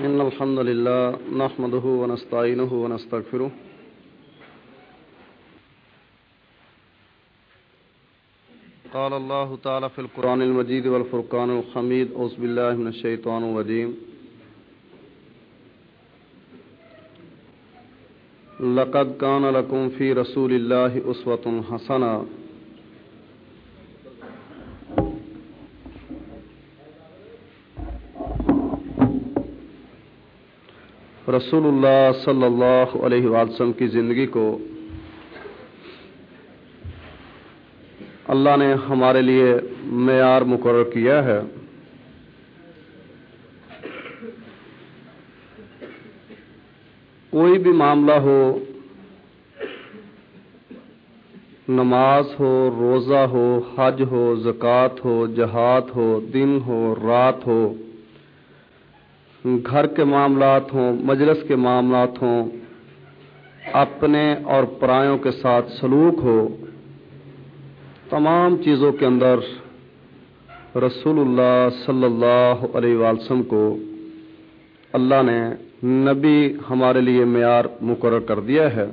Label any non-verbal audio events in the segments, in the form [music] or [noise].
إن الحمد لله نحمده ونستعينه ونستغفره. قال الله تعالى في القرآن المجيد والفرقان الحميد أعوذ بالله من الشيطان الرجيم. لقد كان لكم في رسول الله أسوة حسنة. رسول اللہ صلی اللہ علیہ وسلم کی زندگی کو اللہ نے ہمارے لیے معیار مقرر کیا ہے۔ کوئی بھی معاملہ ہو، نماز ہو، روزہ ہو، حج ہو، زکوٰۃ ہو، جہاد ہو، دن ہو، رات ہو گھر کے معاملات ہوں، مجلس کے معاملات ہوں، اپنے اور پرایوں کے ساتھ سلوک ہو، تمام چیزوں کے اندر رسول اللہ صلی اللہ علیہ وسلم کو اللہ نے نبی ہمارے لیے معیار مقرر کر دیا ہے۔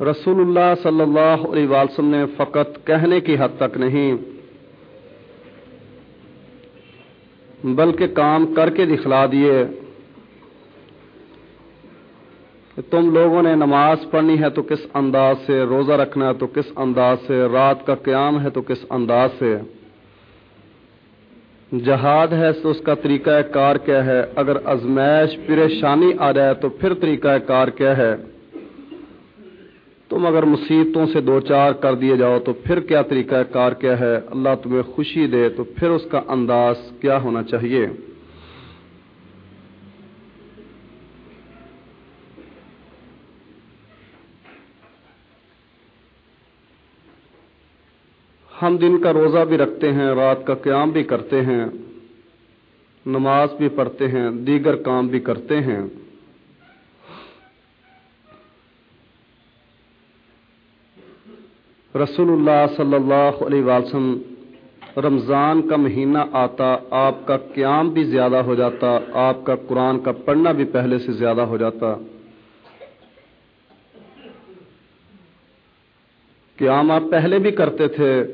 رسول اللہ صلی اللہ علیہ وسلم نے فقط کہنے کی حد تک نہیں، بلکہ کام کر کے دکھلا دیے کہ تم لوگوں نے نماز پڑھنی ہے تو کس انداز سے، روزہ رکھنا ہے تو کس انداز سے، رات کا قیام ہے تو کس انداز سے۔ جہاد ہے تو اس کا طریقہ کار کیا ہے، اگر ازمائش پریشانی آ جائے تو پھر طریقہ کار کیا ہے۔ تم اگر مصیبتوں سے دو چار کر دیے جاؤ تو پھر کیا طریقہ کار کیا ہے؟ اللہ تمہیں خوشی دے تو پھر اس کا انداز کیا ہونا چاہیے؟ ہم دن کا روزہ بھی رکھتے ہیں، رات کا قیام بھی کرتے ہیں، نماز بھی پڑھتے ہیں، دیگر کام بھی کرتے ہیں۔ رسول اللہ صلی اللہ علیہ وسلم، رمضان کا مہینہ آتا، آپ کا قیام بھی زیادہ ہو جاتا، آپ کا قرآن کا پڑھنا بھی پہلے سے زیادہ ہو جاتا۔ قیام آپ پہلے بھی کرتے تھے۔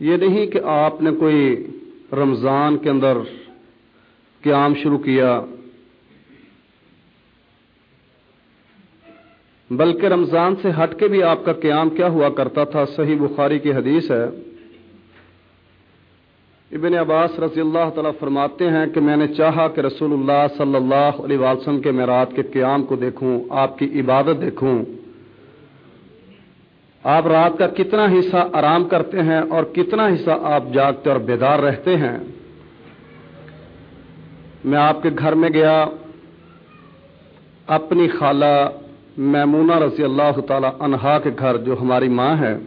یہ نہیں کہ آپ نے کوئی رمضان کے اندر قیام شروع کیا۔ بلکہ رمضان سے ہٹ کے بھی آپ کا قیام کیا ہوا کرتا تھا، صحیح بخاری کی حدیث ہے۔ ابن عباس رضی اللہ تعالیٰ فرماتے ہیں کہ میں نے چاہا کہ رسول اللہ صلی اللہ علیہ وسلم کے میں رات کے قیام کو دیکھوں، آپ کی عبادت دیکھوں۔ آپ رات کا کتنا حصہ آرام کرتے ہیں اور کتنا حصہ آپ جاگتے اور بیدار رہتے ہیں۔ میں آپ کے گھر میں گیا، اپنی خالہ میمونہ رضی اللہ تعالی عنہا کے گھر جو ہماری ماں ہے،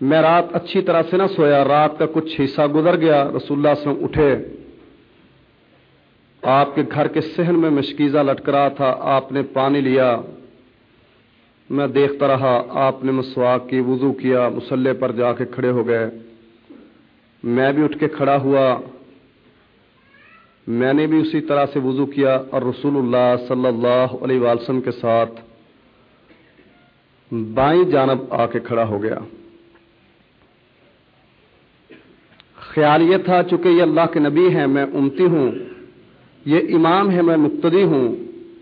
میں رات اچھی طرح سے نہ سویا، رات کا کچھ حصہ گزر گیا، رسول اللہ سے اٹھے۔ آپ کے گھر کے سہن میں مشکیزہ لٹک رہا تھا، آپ نے پانی لیا۔ میں دیکھتا رہا، آپ نے مسواک کی وضو کیا، مسلح پر جا کے کھڑے ہو گئے۔ میں بھی اٹھ کے کھڑا ہوا۔ میں نے بھی اسی طرح سے وضو کیا اور رسول اللہ صلی اللہ علیہ وسلم کے ساتھ بائیں جانب آ کے کھڑا ہو گیا۔ خیال یہ تھا چونکہ یہ اللہ کے نبی ہیں، میں امتی ہوں، یہ امام ہے میں مقتدی ہوں،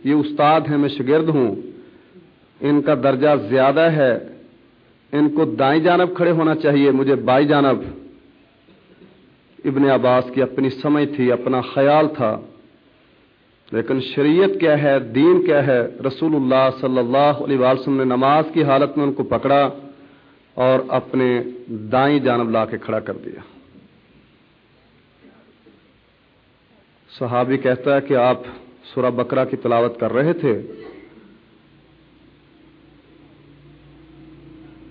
یہ استاد ہے میں شگرد ہوں۔ ان کا درجہ زیادہ ہے، ان کو دائیں جانب کھڑے ہونا چاہیے، مجھے بائی جانب ابن عباس کی اپنی سمجھ تھی، اپنا خیال تھا۔ لیکن شریعت کیا ہے، دین کیا ہے؟ رسول اللہ صلی اللہ علیہ وسلم نے نماز کی حالت میں ان کو پکڑا اور اپنے دائیں جانب لا کے کھڑا کر دیا۔ صحابی کہتا ہے کہ آپ سورہ بکرا کی تلاوت کر رہے تھے۔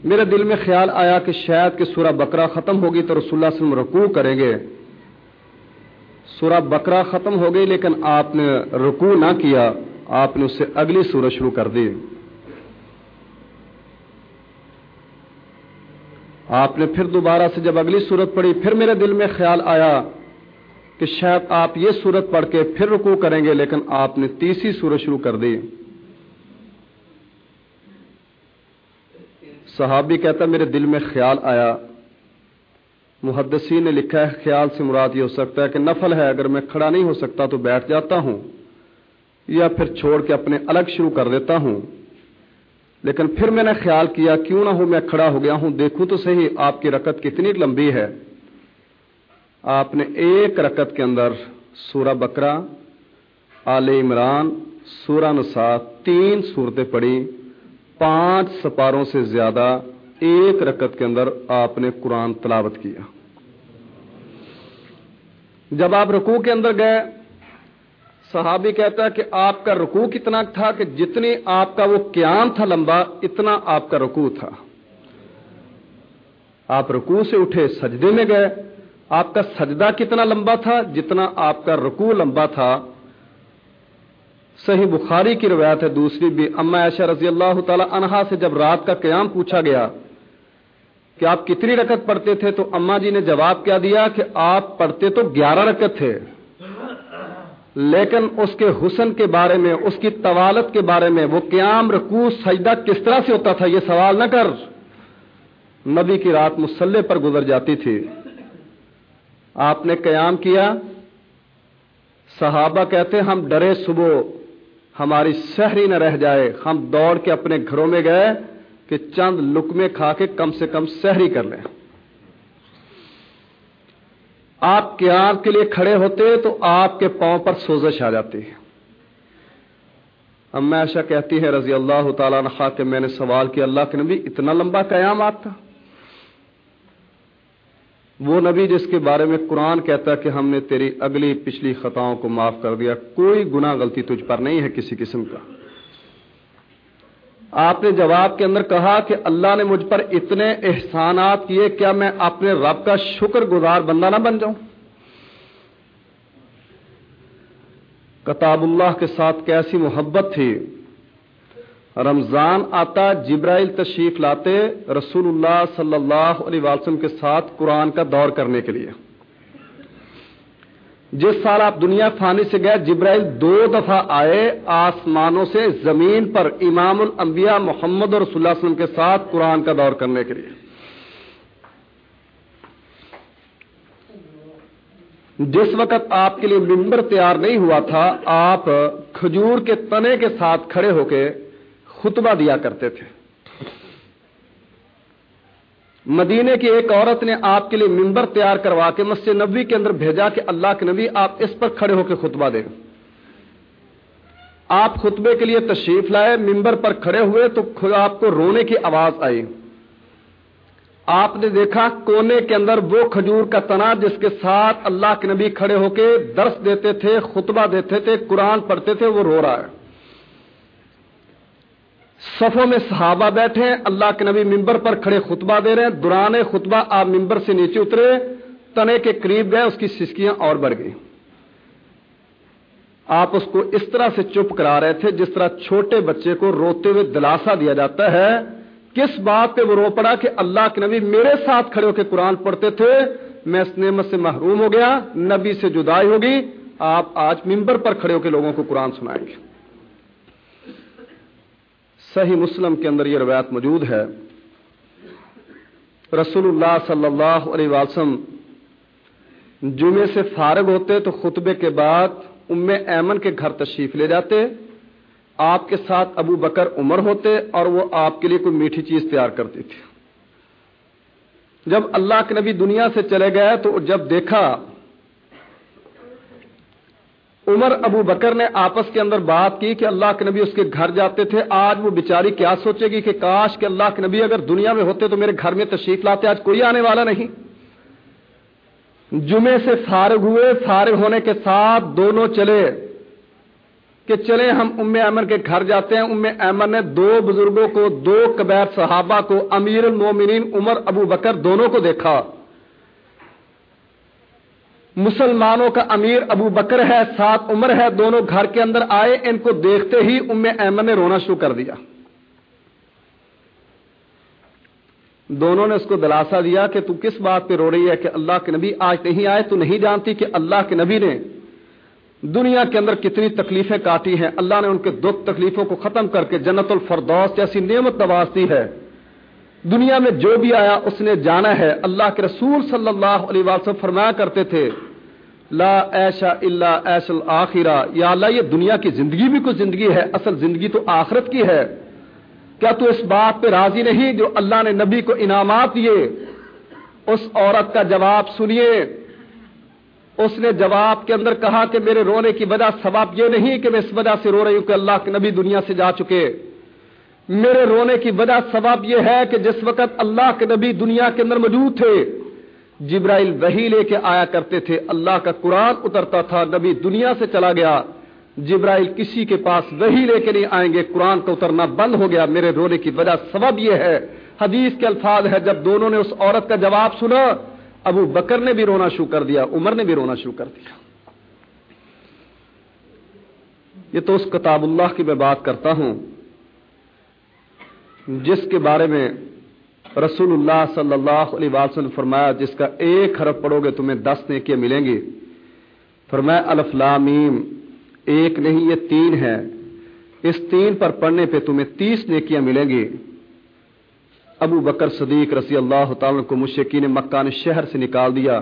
میرے دل میں خیال آیا کہ شاید کہ سورہ بکرا ختم ہوگی تو رسول اللہ وسلم رکوع کریں گے۔ سورہ بکرا ختم ہو گئی لیکن آپ نے رکوع نہ کیا، آپ نے اس سے اگلی سورج شروع کر دی۔ آپ نے پھر دوبارہ سے جب اگلی صورت پڑھی، پھر میرے دل میں خیال آیا کہ شاید آپ یہ صورت پڑھ کے پھر رکو کریں گے، لیکن آپ نے تیسری صورت شروع کر دی۔ صحابی کہتا میرے دل میں خیال آیا۔ محدثی نے لکھا ہے، خیال سے مراد یہ ہو سکتا ہے کہ نفل ہے، اگر میں کھڑا نہیں ہو سکتا تو بیٹھ جاتا ہوں یا پھر چھوڑ کے اپنے الگ شروع کر دیتا ہوں۔ لیکن پھر میں نے خیال کیا، کیوں نہ ہوں میں کھڑا ہو گیا ہوں، دیکھوں تو صحیح آپ کی رکت کتنی لمبی ہے۔ آپ نے ایک رکت کے اندر سورہ بکرا آل عمران، سورہ نسا تین صورتیں پڑھی۔ پانچ سپاروں سے زیادہ ایک رکت کے اندر آپ نے قرآن تلاوت کیا۔ جب آپ رکوع کے اندر گئے، صحابی کہتا ہے کہ آپ کا رکوع کتنا تھا کہ جتنی آپ کا وہ قیام تھا لمبا، اتنا آپ کا رکوع تھا۔ آپ رکوع سے اٹھے، سجدے میں گئے، آپ کا سجدہ کتنا لمبا تھا؟ جتنا آپ کا رکوع لمبا تھا صحیح بخاری کی روایت ہے، دوسری بھی۔ اما عائشہ رضی اللہ تعالی عنہا سے جب رات کا قیام پوچھا گیا کہ آپ کتنی رکت پڑھتے تھے، تو اما جی نے جواب کیا دیا کہ آپ پڑھتے تو گیارہ رکت تھے۔ لیکن اس کے حسن کے بارے میں، اس کی طوالت کے بارے میں وہ قیام، رکوع، سجدہ کس طرح سے ہوتا تھا، یہ سوال نہ کر۔ نبی کی رات مسلح پر گزر جاتی تھی۔ آپ نے قیام کیا۔ صحابہ کہتے ہم ڈرے صبح۔ ہماری شہری نہ رہ جائے۔ ہم دوڑ کے اپنے گھروں میں گئے کہ چند لکمے کھا کے کم سے کم شہری کر لیں۔ آپ قیام کے لیے کھڑے ہوتے تو آپ کے پاؤں پر سوزش آ جاتی۔ ہے اب میں ایسا کہتی ہے رضی اللہ تعالیٰ نے کہ میں نے سوال کیا، اللہ کے نبی، اتنا لمبا قیام آپ کا؟ وہ نبی جس کے بارے میں قرآن کہتا ہے کہ ہم نے تیری اگلی پچھلی خطاؤں کو معاف کر دیا، کوئی گناہ غلطی تجھ پر نہیں ہے کسی قسم کا۔ آپ نے جواب کے اندر کہا کہ اللہ نے مجھ پر اتنے احسانات کیے، کیا میں اپنے رب کا شکر گزار بندہ نہ بن جاؤں؟ کتاب اللہ کے ساتھ کیسی محبت تھی؟ رمضان آتا، جبرائیل تشریف لاتے رسول اللہ صلی اللہ علیہ وسلم کے ساتھ قرآن کا دور کرنے کے لیے۔ جس سال آپ دنیا فانی سے گئے، جبرائیل دو دفعہ آئے آسمانوں سے زمین پر امام الانبیاء محمد اور رسول اللہ علیہ وسلم کے ساتھ قرآن کا دور کرنے کے لیے۔ جس وقت آپ کے لیے ممبر تیار نہیں ہوا تھا، آپ کھجور کے تنے کے ساتھ کھڑے ہو کے خطبہ دیا کرتے تھے۔ مدینے کی ایک عورت نے آپ کے لیے ممبر تیار کروا کے مسجد نبی کے اندر بھیجا کہ اللہ کے نبی آپ اس پر کھڑے ہو کے خطبہ دیں۔ آپ خطبے کے لیے تشریف لائے ممبر پر کھڑے ہوئے تو آپ کو رونے کی آواز آئی۔ آپ نے دیکھا کونے کے اندر وہ کھجور کا تنا جس کے ساتھ اللہ کے نبی کھڑے ہو کے درس دیتے تھے، خطبہ دیتے تھے، قرآن پڑھتے تھے، وہ رو رہا ہے۔ صفوں میں صحابہ بیٹھے ہیں، اللہ کے نبی ممبر پر کھڑے خطبہ دے رہے ہیں۔ دوران خطبہ آپ ممبر سے نیچے اترے، تنے کے قریب گئے، اس کی سسکیاں اور بڑھ گئی آپ اس کو اس طرح سے چپ کرا رہے تھے جس طرح چھوٹے بچے کو روتے ہوئے دلاسا دیا جاتا ہے۔ کس بات پہ وہ رو پڑا کہ اللہ کے نبی میرے ساتھ کھڑے ہو کے قرآن پڑھتے تھے؟ میں اس نعمت سے محروم ہو گیا، نبی سے جدائی ہوگی۔ آپ آج ممبر پر کھڑے ہو کے لوگوں کو قرآن سنائیں گے۔ صحیح مسلم کے اندر یہ روایت موجود ہے۔ رسول اللہ صلی اللہ علیہ وسلم جمعے سے فارغ ہوتے تو خطبے کے بعد ام ایمن کے گھر تشریف لے جاتے۔ آپ کے ساتھ ابو بکر عمر ہوتے اور وہ آپ کے لیے کوئی میٹھی چیز تیار کرتی تھی۔ جب اللہ کے نبی دنیا سے چلے گئے تو جب دیکھا عمر ابو بکر نے آپس کے اندر بات کی کہ اللہ کے نبی اس کے گھر جاتے تھے، آج وہ بیچاری کیا سوچے گی کہ کاش کہ اللہ کے نبی اگر دنیا میں ہوتے تو میرے گھر میں تشریف لاتے، آج کوئی آنے والا نہیں۔ جمعے سے فارغ ہوئے، فارغ ہونے کے ساتھ دونوں چلے کہ چلے ہم ام ایمن کے گھر جاتے ہیں۔ ام ایمن نے دو بزرگوں کو، دو کبیر صحابہ کو، امیر المومنین عمر ابو بکر دونوں کو دیکھا۔ مسلمانوں کا امیر ابو بکر ہے، سات عمر ہے، دونوں گھر کے اندر آئے، ان کو دیکھتے ہی ام احمد نے رونا شروع کر دیا۔ دونوں نے اس کو دلاسا دیا کہ تو کس بات پہ رو رہی ہے کہ اللہ کے نبی آج نہیں آئے؟ تو نہیں جانتی کہ اللہ کے نبی نے دنیا کے اندر کتنی تکلیفیں کاٹی ہیں۔ اللہ نے ان کے دکھ تکلیفوں کو ختم کر کے جنت الفردوس جیسی نعمت نواز دی ہے۔ دنیا میں جو بھی آیا اس نے جانا ہے۔ اللہ کے رسول صلی اللہ علیہ وسلم فرمایا کرتے تھے، لا ایشا اللہ ایش الآخرہ یا اللہ، یہ دنیا کی زندگی بھی کوئی زندگی ہے، اصل زندگی تو آخرت کی ہے۔ کیا تو اس بات پہ راضی نہیں جو اللہ نے نبی کو انعامات دیے؟ اس عورت کا جواب سنیے۔ اس نے جواب کے اندر کہا کہ میرے رونے کی وجہ سباب یہ نہیں کہ میں اس وجہ سے رو رہی ہوں کہ اللہ کے نبی دنیا سے جا چکے۔ میرے رونے کی وجہ سبب یہ ہے کہ جس وقت اللہ کے نبی دنیا کے اندر موجود تھے، جبرائیل وہی لے کے آیا کرتے تھے، اللہ کا قرآن اترتا تھا، نبی دنیا سے چلا گیا، جبرائیل کسی کے پاس وہی لے کے نہیں آئیں گے، قرآن کا اترنا بند ہو گیا۔ میرے رونے کی وجہ سبب یہ ہے۔ حدیث کے الفاظ ہے جب دونوں نے اس عورت کا جواب سنا، ابو بکر نے بھی رونا شروع کر دیا، عمر نے بھی رونا شروع کر دیا۔ یہ تو اس کتاب اللہ کی میں بات کرتا ہوں۔ جس کے بارے میں رسول اللہ صلی اللہ علیہ وسلم فرمایا، جس کا ایک حرف پڑھو گے تمہیں دس نیکیاں ملیں گی۔ فرمایا الفلامیم ایک نہیں، یہ تین ہے۔ اس تین پر پڑھنے پہ تمہیں تیس نیکیاں ملیں گی۔ ابو بکر صدیق رضی اللہ تعالی کو مشکین مکہ نے شہر سے نکال دیا۔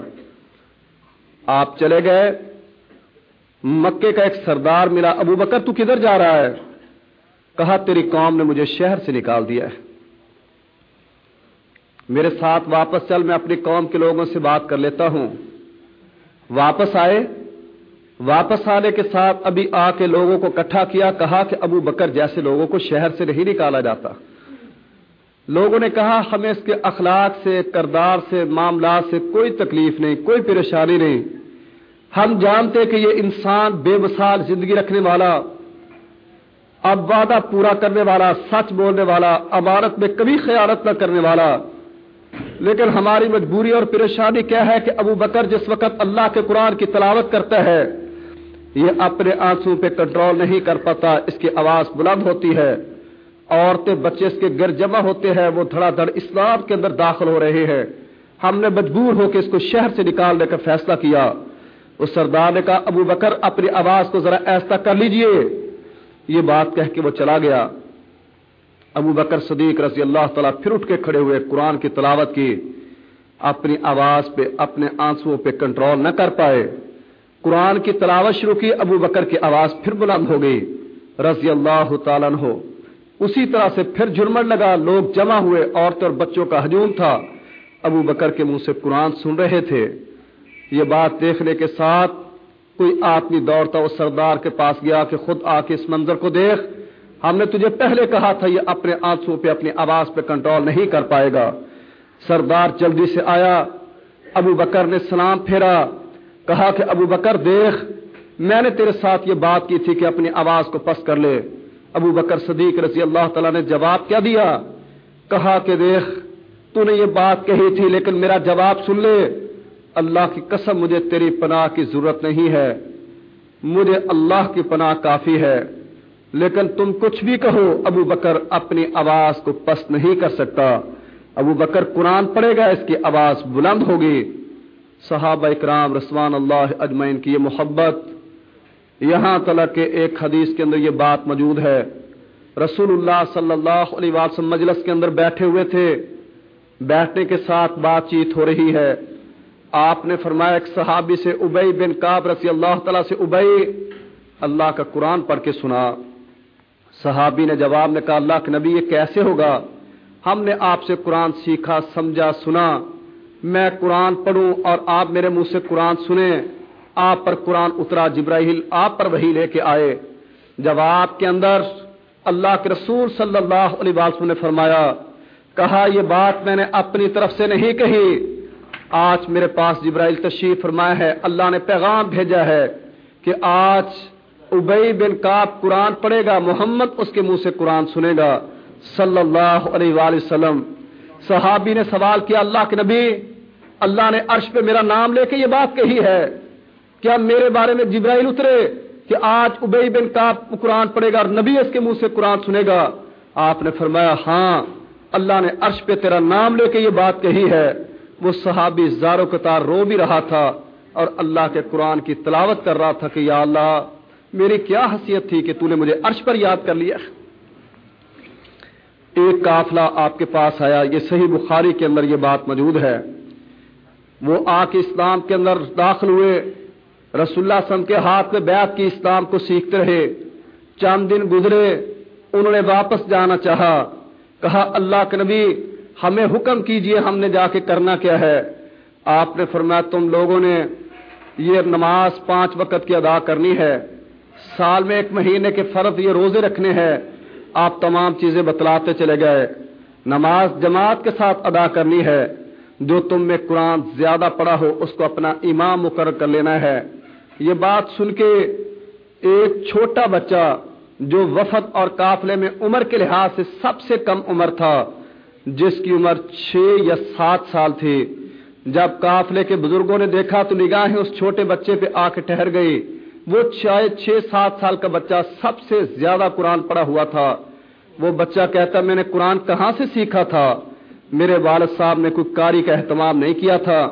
آپ چلے گئے۔ مکے کا ایک سردار ملا، ابو بکر تو کدھر جا رہا ہے؟ کہا، تیری قوم نے مجھے شہر سے نکال دیا ہے۔ میرے ساتھ واپس چل، میں اپنی قوم کے لوگوں سے بات کر لیتا ہوں۔ واپس آئے۔ واپس آنے کے ساتھ ابھی آ کے لوگوں کو کٹھا کیا، کہا کہ ابو بکر جیسے لوگوں کو شہر سے نہیں نکالا جاتا۔ لوگوں نے کہا، ہمیں اس کے اخلاق سے، کردار سے، معاملات سے کوئی تکلیف نہیں، کوئی پریشانی نہیں۔ ہم جانتے کہ یہ انسان بے مثال زندگی رکھنے والا اب وعدہ پورا کرنے والا، سچ بولنے والا، عمارت میں کبھی خیالت نہ کرنے والا۔ لیکن ہماری مجبوری اور پریشانی کیا ہے کہ ابو بکر جس وقت اللہ کے قرآن کی تلاوت کرتا ہے، یہ اپنے آنسو پہ کنٹرول نہیں کر پاتا، اس کی آواز بلند ہوتی ہے۔ عورتیں بچے اس کے گر جمع ہوتے ہیں، وہ دھڑا دھڑ اسلام کے اندر داخل ہو رہے ہیں۔ ہم نے مجبور ہو کے اس کو شہر سے نکالنے کا فیصلہ کیا۔ اس سردار نے کہا، ابو بکر، اپنی آواز کو ذرا ایسا کر لیجیے۔ یہ بات کہہ کے وہ چلا گیا۔ ابو بکر صدیق رضی اللہ تعالیٰ پھر اٹھ کے کھڑے ہوئے قرآن کی تلاوت کی۔ اپنی آواز پہ، اپنے آنسو پہ کنٹرول نہ کر پائے۔ قرآن کی تلاوت شروع کی، ابو بکر کی آواز پھر بلند ہو گئی۔ رضی اللہ تعالیٰ ہو اسی طرح سے پھر جرمن لگا، لوگ جمع ہوئے عورتوں اور بچوں کا ہجوم تھا۔ ابو بکر کے منہ سے قرآن سن رہے تھے۔ یہ بات دیکھنے کے ساتھ کوئی آدمی دوڑتا اس سردار کے پاس گیا کہ خود آ کے اس منظر کو دیکھ۔ ہم نے تجھے پہلے کہا تھا یہ اپنے آنسو پہ، اپنی آواز پہ کنٹرول نہیں کر پائے گا۔ سردار جلدی سے آیا، ابو بکر نے سلام پھیرا، کہا کہ ابو بکر دیکھ، میں نے تیرے ساتھ یہ بات کی تھی کہ اپنی آواز کو پس کر لے۔ ابو بکر صدیق رضی اللہ تعالیٰ نے جواب کیا دیا؟ کہا کہ دیکھ، تو نے یہ بات کہی تھی، لیکن میرا جواب سن لے۔ اللہ کی قسم مجھے تیری پناہ کی ضرورت نہیں ہے۔ مجھے اللہ کی پناہ کافی ہے۔ لیکن تم کچھ بھی کہو، ابو بکر اپنی آواز کو پست نہیں کر سکتا۔ ابو بکر قرآن پڑے گا، اس کی آواز بلند ہوگی۔ صحابہ اکرام رسوان اللہ اجمین کی یہ محبت۔ یہاں تلک کے ایک حدیث کے اندر یہ بات موجود ہے۔ رسول اللہ صلی اللہ علیہ وسلم مجلس کے اندر بیٹھے ہوئے تھے۔ بیٹھنے کے ساتھ بات چیت ہو رہی ہے۔ آپ نے فرمایا ایک صحابی سے ابئی بن کاب رسی اللہ تعالیٰ سے ابئی اللہ کا قرآن پڑھ کے سنا۔ صحابی نے جواب نے کہا، اللہ کے نبی، یہ کیسے ہوگا؟ ہم نے آپ سے قرآن سیکھا، سمجھا، سنا۔ میں قرآن پڑھوں اور آپ میرے منہ سے قرآن سنیں۔ آپ پر قرآن اترا جبراہیل آپ پر وہی لے کے آئے۔ جواب کے اندر اللہ کے رسول صلی اللہ علیہ وسلم نے فرمایا، کہا، یہ بات میں نے اپنی طرف سے نہیں کہی۔ آج میرے پاس جبرائیل تشریف فرمایا ہے، اللہ نے پیغام بھیجا ہے کہ آج ابئی بن کاب قرآن پڑھے گا، محمد اس کے منہ سے قرآن سنے گا۔ صلی اللہ علیہ وآلہ وسلم۔ صحابی نے سوال کیا، اللہ کے نبی، اللہ نے عرش پہ میرا نام لے کے یہ بات کہی ہے۔ کیا میرے بارے میں جبرائیل اترے کہ آج ابئی بن کا قرآن پڑے گا اور نبی اس کے منہ سے قرآن سنے گا؟ آپ نے فرمایا ہاں اللہ نے عرش پہ تیرا نام لے کے یہ بات کہی ہے۔ وہ صحابی زارو قطار رو بھی رہا تھا اور اللہ کے قرآن کی تلاوت کر رہا تھا کہ یا اللہ، میری کیا حیثیت تھی کہ تو نے مجھے عرش پر یاد کر لیا؟ ایک قافلہ آپ کے پاس آیا، یہ صحیح بخاری کے اندر یہ بات موجود ہے۔ وہ آ کے اسلام کے اندر داخل ہوئے۔ رسول اللہ وسلم کے ہاتھ میں بیعت کی اسلام کو سیکھتے رہے۔ چند دن گزرے، انہوں نے واپس جانا چاہا۔ کہا، اللہ کے نبی ہمیں حکم کیجیے ہم نے جا کے کرنا کیا ہے۔ آپ نے فرمایا تم لوگوں نے یہ نماز پانچ وقت کی ادا کرنی ہے۔ سال میں ایک مہینے کے فرض یہ روزے رکھنے ہیں۔ آپ تمام چیزیں بتلاتے چلے گئے۔ نماز جماعت کے ساتھ ادا کرنی ہے۔ جو تم میں قرآن زیادہ پڑا ہو، اس کو اپنا امام مقرر کر لینا ہے۔ یہ بات سن کے ایک چھوٹا بچہ جو وفد اور قافلے میں عمر کے لحاظ سے سب سے کم عمر تھا جس کی عمر چھ یا سات سال تھی۔ جب قافلے کے بزرگوں نے دیکھا تو نگاہیں اس چھوٹے بچے پہ آ کے ٹہر گئی وہ شاید چھ سات سال کا بچہ سب سے زیادہ قرآن پڑھا ہوا تھا۔ وہ بچہ کہتا، میں نے قرآن کہاں سے سیکھا تھا؟ میرے والد صاحب نے کوئی کاری کا اہتمام نہیں کیا تھا۔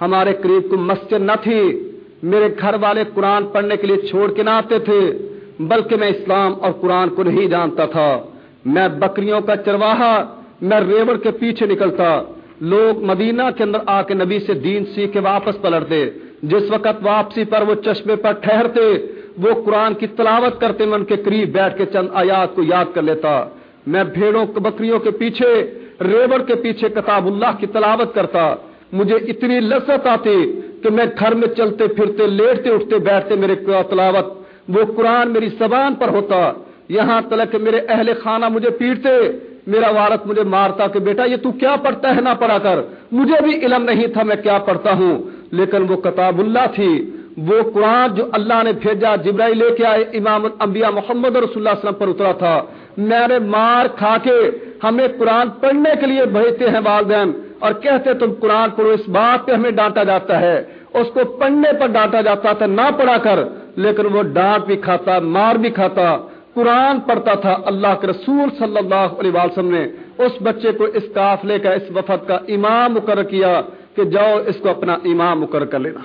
ہمارے قریب کوئی مسجد نہ تھی۔ میرے گھر والے قرآن پڑھنے کے لیے چھوڑ کے نہ آتے تھے، بلکہ میں اسلام اور قرآن کو نہیں جانتا تھا۔ میں بکریوں کا چرواہا میں ریوڑ کے پیچھے نکلتا۔ لوگ مدینہ کے اندر آ کے نبی سے دین سیکھ کے واپس پلٹتے۔ جس وقت واپسی پر وہ چشمے پر ٹھہرتے، وہ قرآن کی تلاوت کرتے، میں ان کے قریب بیٹھ کے چند آیات کو یاد کر لیتا۔ میں بھیڑوں، بکریوں کے پیچھے ریوڑ کے پیچھے کتاب اللہ کی تلاوت کرتا۔ مجھے اتنی لذت آتی کہ میں گھر میں چلتے پھرتے، لیٹتے اٹھتے، بیٹھتے میرے تلاوت۔ وہ قرآن میری زبان پر ہوتا۔ یہاں تلک میرے اہل خانہ مجھے پیٹتے۔ میرا وارت مجھے مارتا کہ بیٹا یہ تو کیا پڑھتا ہے نہ پڑھا کر؟ مجھے بھی علم نہیں تھا میں کیا پڑھتا ہوں۔ لیکن وہ کتاب اللہ تھی۔ وہ قرآن جو اللہ نے بھیجا جبرائی لے کے آئے، امام انبیاء محمد رسول اللہ وسلم پر اترا تھا۔ میرے مار کھا کے ہمیں قرآن پڑھنے کے لیے بھیجتے ہیں والدین اور کہتے تم قرآن پڑھو، اس بات پہ ہمیں ڈانٹا جاتا ہے۔ اس کو پڑھنے پر ڈانٹا جاتا تھا، نہ پڑھا کر۔ لیکن وہ ڈانٹ بھی کھاتا، مار بھی کھاتا۔ قرآن پڑھتا تھا اللہ کے رسول صلی اللہ علیہ وسلم نے، اس بچے کو اس قافلے کا، اس وفد کا امام مقرر کیا کہ جاؤ اس کو اپنا امام مقرر کر لینا۔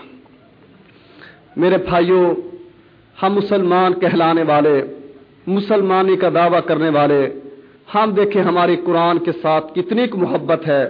میرے بھائیوں ہم مسلمان کہلانے والے، مسلمانی کا دعویٰ کرنے والے، ہم دیکھیں ہماری قرآن کے ساتھ کتنی محبت ہے۔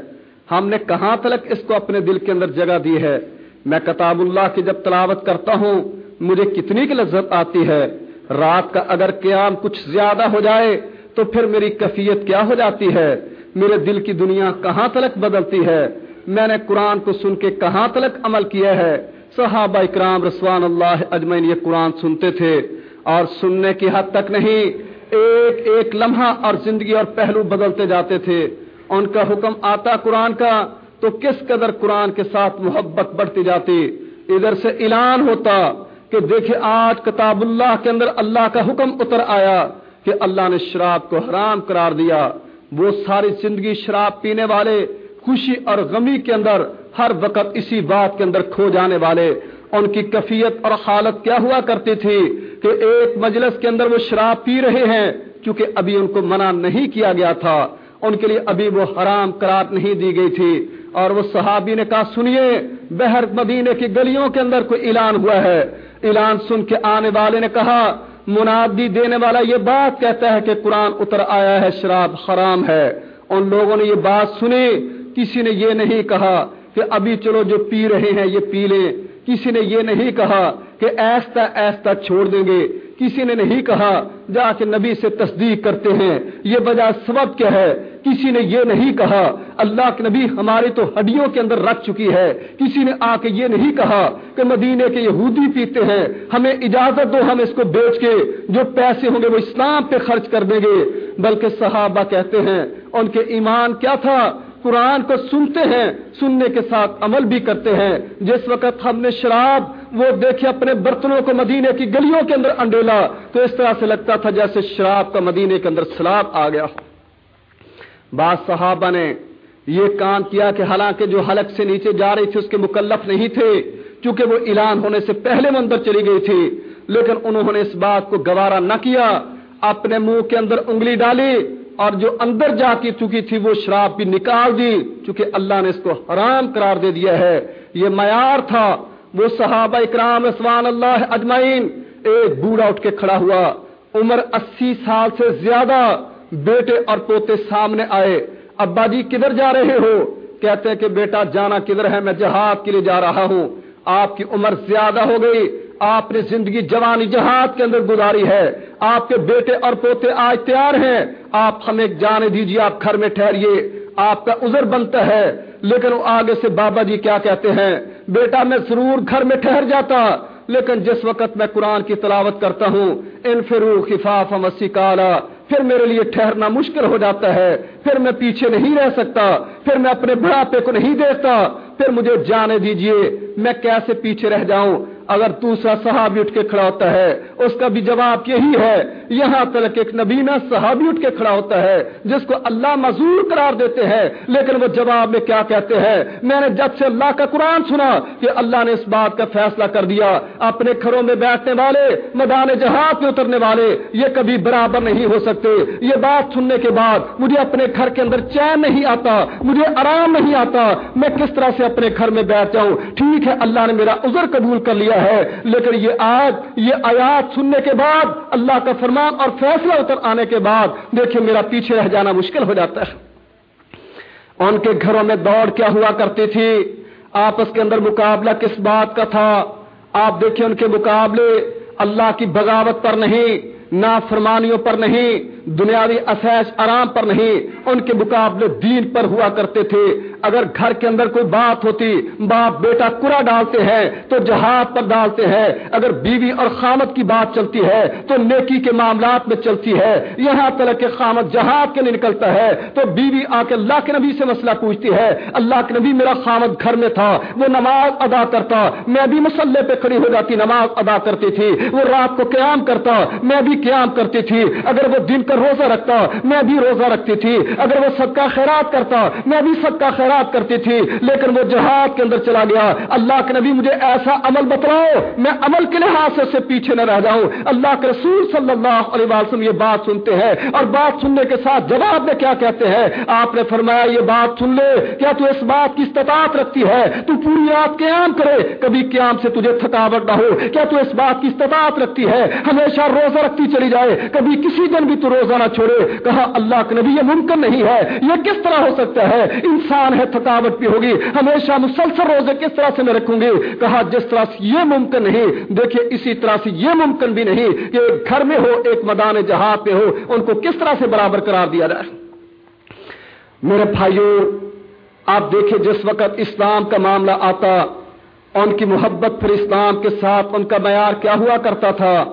ہم نے کہاں تک اس کو اپنے دل کے اندر جگہ دی ہے؟ میں کتاب اللہ کی جب تلاوت کرتا ہوں، مجھے کتنی کی لذت آتی ہے۔ رات کا اگر قیام کچھ زیادہ ہو جائے تو پھر میری کفیت کیا ہو جاتی ہے؟ میرے دل کی دنیا کہاں تلک بدلتی ہے؟ میں نے قرآن کو سن کے کہاں تلک عمل کیا ہے؟ صحابہ اکرام رسوان اللہ اجمین یہ قرآن سنتے تھے اور سننے کی حد تک نہیں، ایک ایک لمحہ اور زندگی اور پہلو بدلتے جاتے تھے۔ ان کا حکم آتا قرآن کا تو کس قدر قرآن کے ساتھ محبت بڑھتی جاتی؟ ادھر سے اعلان ہوتا کہ دیکھیں آج کتاب اللہ کے اندر اللہ کا حکم اتر آیا کہ اللہ نے شراب کو حرام قرار دیا۔ وہ ساری زندگی شراب پینے والے، خوشی اور غمی کے اندر ہر وقت اسی بات کے اندر کھو جانے والے۔ ان کی کفیت اور حالت کیا ہوا کرتی تھی کہ ایک مجلس کے اندر وہ شراب پی رہے ہیں کیونکہ ابھی ان کو منع نہیں کیا گیا تھا۔ ان کے لیے ابھی وہ حرام قرار نہیں دی گئی تھی۔ اور وہ صحابی نے کہا، سنیے بہر مدینے کی گلیوں کے اندر کوئی اعلان ہوا ہے؟ اعلان سن کے آنے والے نے کہا، منادی دینے والا یہ بات کہتا ہے کہ قرآن اتر آیا ہے، شراب حرام ہے۔ ان لوگوں نے یہ بات سنی۔ کسی نے یہ نہیں کہا کہ ابھی چلو جو پی رہے ہیں یہ پی لیں۔ کسی نے یہ نہیں کہا کہ ایستا ایستا چھوڑ دیں گے۔ کسی نے نہیں کہا جا کے نبی سے تصدیق کرتے ہیں، یہ وجہ سبب کیا ہے؟ کسی نے یہ نہیں کہا، اللہ کے نبی ہماری تو ہڈیوں کے اندر رکھ چکی ہے۔ کسی نے آ کے یہ نہیں کہا کہ مدینے کے یہودی پیتے ہیں، ہمیں اجازت دو ہم اس کو بیچ کے، جو پیسے ہوں گے وہ اسلام پہ خرچ کر دیں گے۔ بلکہ صحابہ کہتے ہیں، ان کے ایمان کیا تھا؟ قرآن کو سنتے ہیں، سننے کے ساتھ عمل بھی کرتے ہیں۔ جس وقت ہم نے شراب، وہ دیکھے اپنے برتنوں کو مدینے کی گلیوں کے اندر انڈیلا، تو اس طرح سے لگتا تھا جیسے شراب کا مدینے کے اندر سلاب آ گیا۔ بعض صحابہ نے یہ کام کیا کہ حالانکہ جو حلق سے نیچے جا رہی تھی، اس کے مکلف نہیں تھے، چونکہ وہ اعلان ہونے سے پہلے وہ اندر چلی گئی تھی۔ لیکن انہوں نے اس بات کو گوارا نہ کیا، اپنے منہ کے اندر انگلی ڈالی۔ اور جو اندر جا کی چکی تھی وہ شراب بھی نکال دی، چونکہ اللہ نے اس کو حرام قرار دے دیا ہے۔ یہ معیار تھا۔ وہ صحابہ اکرام اسوان اللہ اجمعین ایک بوڑھا اٹھ کے کھڑا ہوا۔ عمر اسی سال سے زیادہ بیٹے اور پوتے سامنے آئے۔ ابا جی کدھر جا رہے ہو؟ کہتے ہیں کہ بیٹا، جانا کدھر ہے؟ میں جہاد کے لیے جا رہا ہوں۔ آپ کی عمر زیادہ ہو گئی۔ آپ نے زندگی جوانی جہاد کے اندر گزاری ہے۔ آپ کے بیٹے اور پوتے آج تیار ہیں۔ آپ ہمیں جانے دیجیے آپ گھر میں ٹھہریے، آپ کا عذر بنتا ہے۔ لیکن وہ آگے سے بابا جی کیا کہتے ہیں؟ بیٹا، میں ضرور گھر میں ٹھہر جاتا، لیکن جس وقت میں قرآن کی تلاوت کرتا ہوں، ان فرو خفاف مسی کالا، پھر میرے لیے ٹھہرنا مشکل ہو جاتا ہے۔ پھر میں پیچھے نہیں رہ سکتا، پھر میں اپنے بڑھاپے کو نہیں دیکھتا۔ پھر مجھے جانے دیجیے، میں کیسے پیچھے رہ جاؤں؟ اگر دوسرا صحابی اٹھ کے کھڑا ہوتا ہے، اس کا بھی جواب یہی ہے، یہاں تک ایک نبینا صحابی اٹھ کے کھڑا ہوتا ہے، جس کو اللہ مزور قرار دیتے ہیں، لیکن وہ جواب میں کیا کہتے ہیں؟ میں نے جب سے اللہ کا قرآن سنا کہ اللہ نے اس بات کا فیصلہ کر دیا، اپنے گھروں میں بیٹھنے والے، میدان جہاز میں اترنے والے، یہ کبھی برابر نہیں ہو سکتے۔ یہ بات سننے کے بعد مجھے اپنے گھر کے اندر چین نہیں آتا، مجھے آرام نہیں آتا، میں کس طرح سے اپنے گھر میں بیٹھ جاؤں ٹھیک ہے، اللہ نے میرا عذر قبول کر لیا ہے، لیکن یہ آج، یہ آیات سننے کے بعد اللہ کا فرمان اور فیصلہ اتر آنے کے بعد دیکھیں میرا پیچھے رہ جانا مشکل ہو جاتا ہے۔ ان کے گھروں میں دوڑ کیا ہوا کرتی تھی۔ آپس کے اندر مقابلہ کس بات کا تھا؟ آپ دیکھیں ان کے مقابلے اللہ کی بغاوت پر نہیں نا فرمانیوں پر نہیں۔ دنیاوی اسیش آرام پر نہیں، ان کے مقابلے دین پر ہوا کرتے تھے۔ اگر گھر کے اندر کوئی بات ہوتی، باپ بیٹا کرا ڈالتے ہیں، تو جہاد پر ڈالتے ہیں۔ اگر بیوی اور خامت کی بات چلتی ہے، تو نیکی کے معاملات میں چلتی ہے۔ یہاں تلک کے خامت جہاد کے لیے نکلتا ہے، تو بیوی آ کے اللہ کے نبی سے مسئلہ پوچھتی ہے۔ اللہ کے نبی میرا خامت گھر میں تھا، وہ نماز ادا کرتا۔ میں بھی مسلح پہ کھڑی ہو جاتی، نماز ادا کرتی تھی۔ وہ رات کو قیام کرتا، میں بھی قیام کرتی تھی۔ اگر وہ دن کا روزہ رکھتا، میں بھی روزہ رکھتی تھی۔ اگر وہ صدقہ خیرات کرتا، میں بھی صدقہ خیرات کرتی تھی۔ لیکن وہ جہاد کے اندر چلا گیا۔ اللہ کے نبی، مجھے ایسا عمل بتلاؤ، میں عمل کے لحاظ سے پیچھے نہ رہ جاؤں۔ اللہ کے رسول صلی اللہ علیہ وسلم یہ بات سنتے ہیں اور بات سننے کے ساتھ جواب میں کیا کہتے ہیں؟ آپ نے فرمایا، یہ بات سن لے۔ کیا تو اس بات کی استطاعت رکھتی ہے؟ تو پوری رات قیام کرے۔ کبھی قیام سے تجھے تھکاوٹ نہ ہو۔ کیا تو اس بات کی استطاعت رکھتی ہے؟ ہمیشہ روزہ رکھتی چلی جائے۔ کبھی کسی دن بھی تو روزہ نہ چھوڑے، کہا، اللہ کے نبی، یہ ممکن نہیں ہے۔ یہ کس طرح ہو سکتا ہے؟ انسان ہے، تھکاوٹ بھی ہوگی۔ ہمیشہ مسلسل روزے کس طرح سے میں رکھوں گی؟ کہا، جس طرح سے یہ ممکن نہیں، دیکھیے، اسی طرح سے یہ ممکن بھی نہیں کہ ایک گھر میں ہو، ایک میدان جہاں پہ ہو، ان کو کس طرح سے برابر قرار دیا جائے۔ میرے بھائیوں آپ دیکھیں، جس وقت اسلام کا معاملہ آتا، ان کی محبت پھر اسلام کے ساتھ ان کا معیار کیا ہوا کرتا تھا؟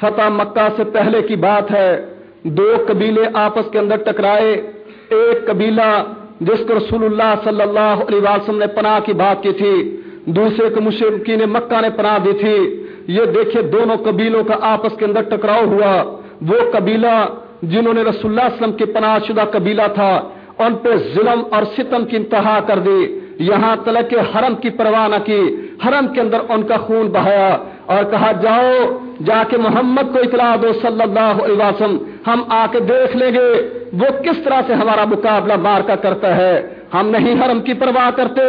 فتح مکہ سے پہلے کی بات ہے۔ دو قبیلے آپس کے اندر ٹکرائے۔ ایک قبیلہ جس کو رسول اللہ صلی اللہ علیہ وسلم نے پناہ کی بات کی تھی، دوسرے کو مشرقی نے مکہ نے پناہ دی تھی۔ یہ دیکھے دونوں قبیلوں کا آپس کے اندر ٹکراؤ ہوا۔ وہ قبیلہ جنہوں نے رسول اللہ وسلم کے پناہ شدہ قبیلہ تھا، ان پہ ظلم اور ستم کی انتہا کر دی۔ یہاں تلک حرم کی پرواہ نہ کی، حرم کے اندر ان کا خون بہایا اور کہا، جاؤ، جا کے محمد کو اطلاع دو صلی اللہ علیہ وسلم، ہم آ کے دیکھ لیں گے وہ کس طرح سے ہمارا مقابلہ مار کا کرتا ہے۔ ہم نہیں حرم کی پرواہ کرتے،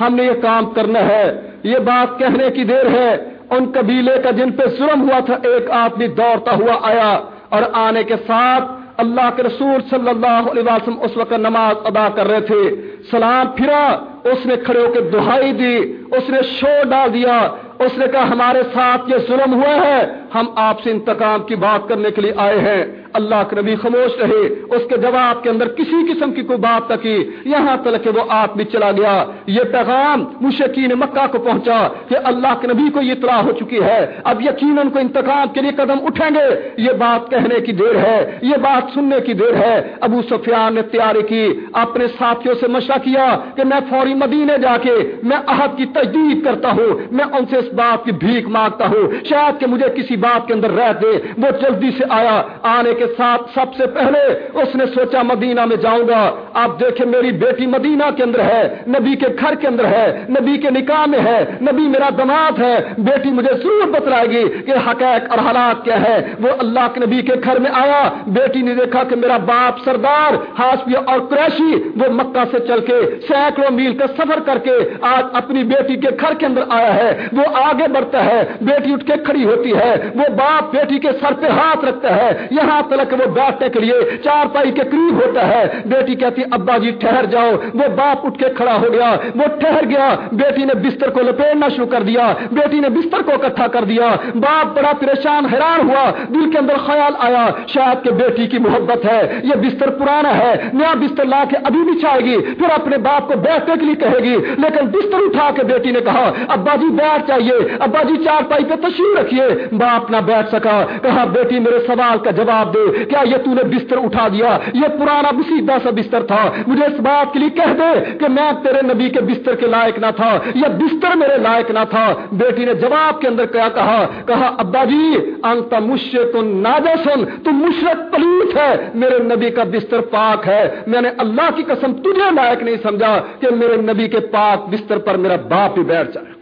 ہم نے یہ کام کرنا ہے۔ یہ بات کہنے کی دیر ہے۔ ان قبیلے کا جن پہ ظلم ہوا تھا، ایک آدمی دوڑتا ہوا آیا اور آنے کے ساتھ اللہ کے رسول صلی اللہ علیہ وسلم اس وقت نماز ادا کر رہے تھے۔ سلام پھرا اس نے کھڑے ہو کے دہائی دی اس نے شور ڈال دیا اس نے کہا، ہمارے ساتھ یہ ظلم ہوا ہے، ہم آپ سے انتقام کی بات کرنے کے لیے آئے ہیں۔ اللہ کے نبی خاموش رہے۔ اس کے جواب کے اندر کسی قسم کی کوئی بات نہ کی۔ یہاں تک کہ وہ آپ بھی چلا گیا۔ یہ پیغام مشکین مکہ کو پہنچا کہ اللہ کے نبی کو یہ اطلاع ہو چکی ہے۔ اب یقیناً کو انتقام کے لیے قدم اٹھیں گے۔ یہ بات کہنے کی دیر ہے۔ یہ بات سننے کی دیر ہے۔ ابو سفیان نے تیاری کی، اپنے ساتھیوں سے مشورہ کیا کہ میں فوری مدینے جا کے میں عہد کی تجدید کرتا ہوں۔ میں ان سے اس بات کی بھیک مانگتا ہوں، شاید کہ مجھے کسی بات کے اندر رہ دے۔ وہ جلدی سے آیا، آنے کے ساتھ سب سے پہلے اس نے سوچا، مدینہ میں جاؤں گا۔ آپ دیکھیں، میری بیٹی مدینہ کے اندر ہے، نبی کے گھر کے اندر ہے، نبی کے نکاح میں ہے، نبی میرا دماد ہے۔ بیٹی مجھے ضرور بتلائے گی کہ حقائق اور حالات کیا ہے وہ اللہ کے نبی کے گھر میں آیا۔ بیٹی نے دیکھا کہ میرا باپ سردار ہاسپیا اور قریشی، وہ مکہ سے چل کے سینکڑوں میل کا سفر کر کے آج اپنی بیٹی کے گھر کے اندر آیا ہے۔ وہ آگے بڑھتا ہے، بیٹی اٹھ کے کھڑی ہوتی ہے، وہ باپ بیٹی کے سر پہ ہاتھ رکھتا ہے۔ یہاں تک وہ بیٹھنے کے لیے چار پائی کے قریب ہوتا ہے۔ بیٹی کہتی، ابا جی ٹھہر جاؤ۔ وہ باپ اٹھ کے کھڑا ہو گیا، وہ ٹھہر گیا۔ بیٹی نے بستر کو لپیٹنا شروع کر دیا۔ بیٹی نے بستر کو اکٹھا کر دیا۔ باپ بڑا پریشان، حیران ہوا۔ دل کے اندر خیال آیا، شاید کہ بیٹی کی محبت ہے۔ یہ بستر پرانا ہے، نیا بستر لا کے ابھی بچھائے گی۔ پھر اپنے باپ کو بیٹھنے کے لیے کہے گی، لیکن بستر اٹھا کے بیٹی نے کہا، ابا جی بیٹھ چاہیے۔ ابا جی چار پائی پہ تشریف رکھیے۔ باپ نہ بیٹھ سکا۔ کہا، بیٹی، میرے سوال کا جواب دے۔ کیا یہ تو نے بستر اٹھا دیا؟ یہ پرانا بسیدہ سا بستر تھا۔ مجھے اس بات کے لیے کہہ دے کہ میں تیرے نبی کے بستر کے لائق نہ تھا۔ یہ بستر میرے لائق نہ تھا۔ بیٹی نے جواب کے اندر کیا کہا؟ کہا، ابا جی انت مشرق ناجسن، تو مشرق پلیت ہے۔ میرے نبی کا بستر پاک ہے۔ میں نے اللہ کی قسم تجھے لائق نہیں سمجھا کہ میرے نبی کے پاک بستر پر میرا باپ ہی بیٹھ جائے۔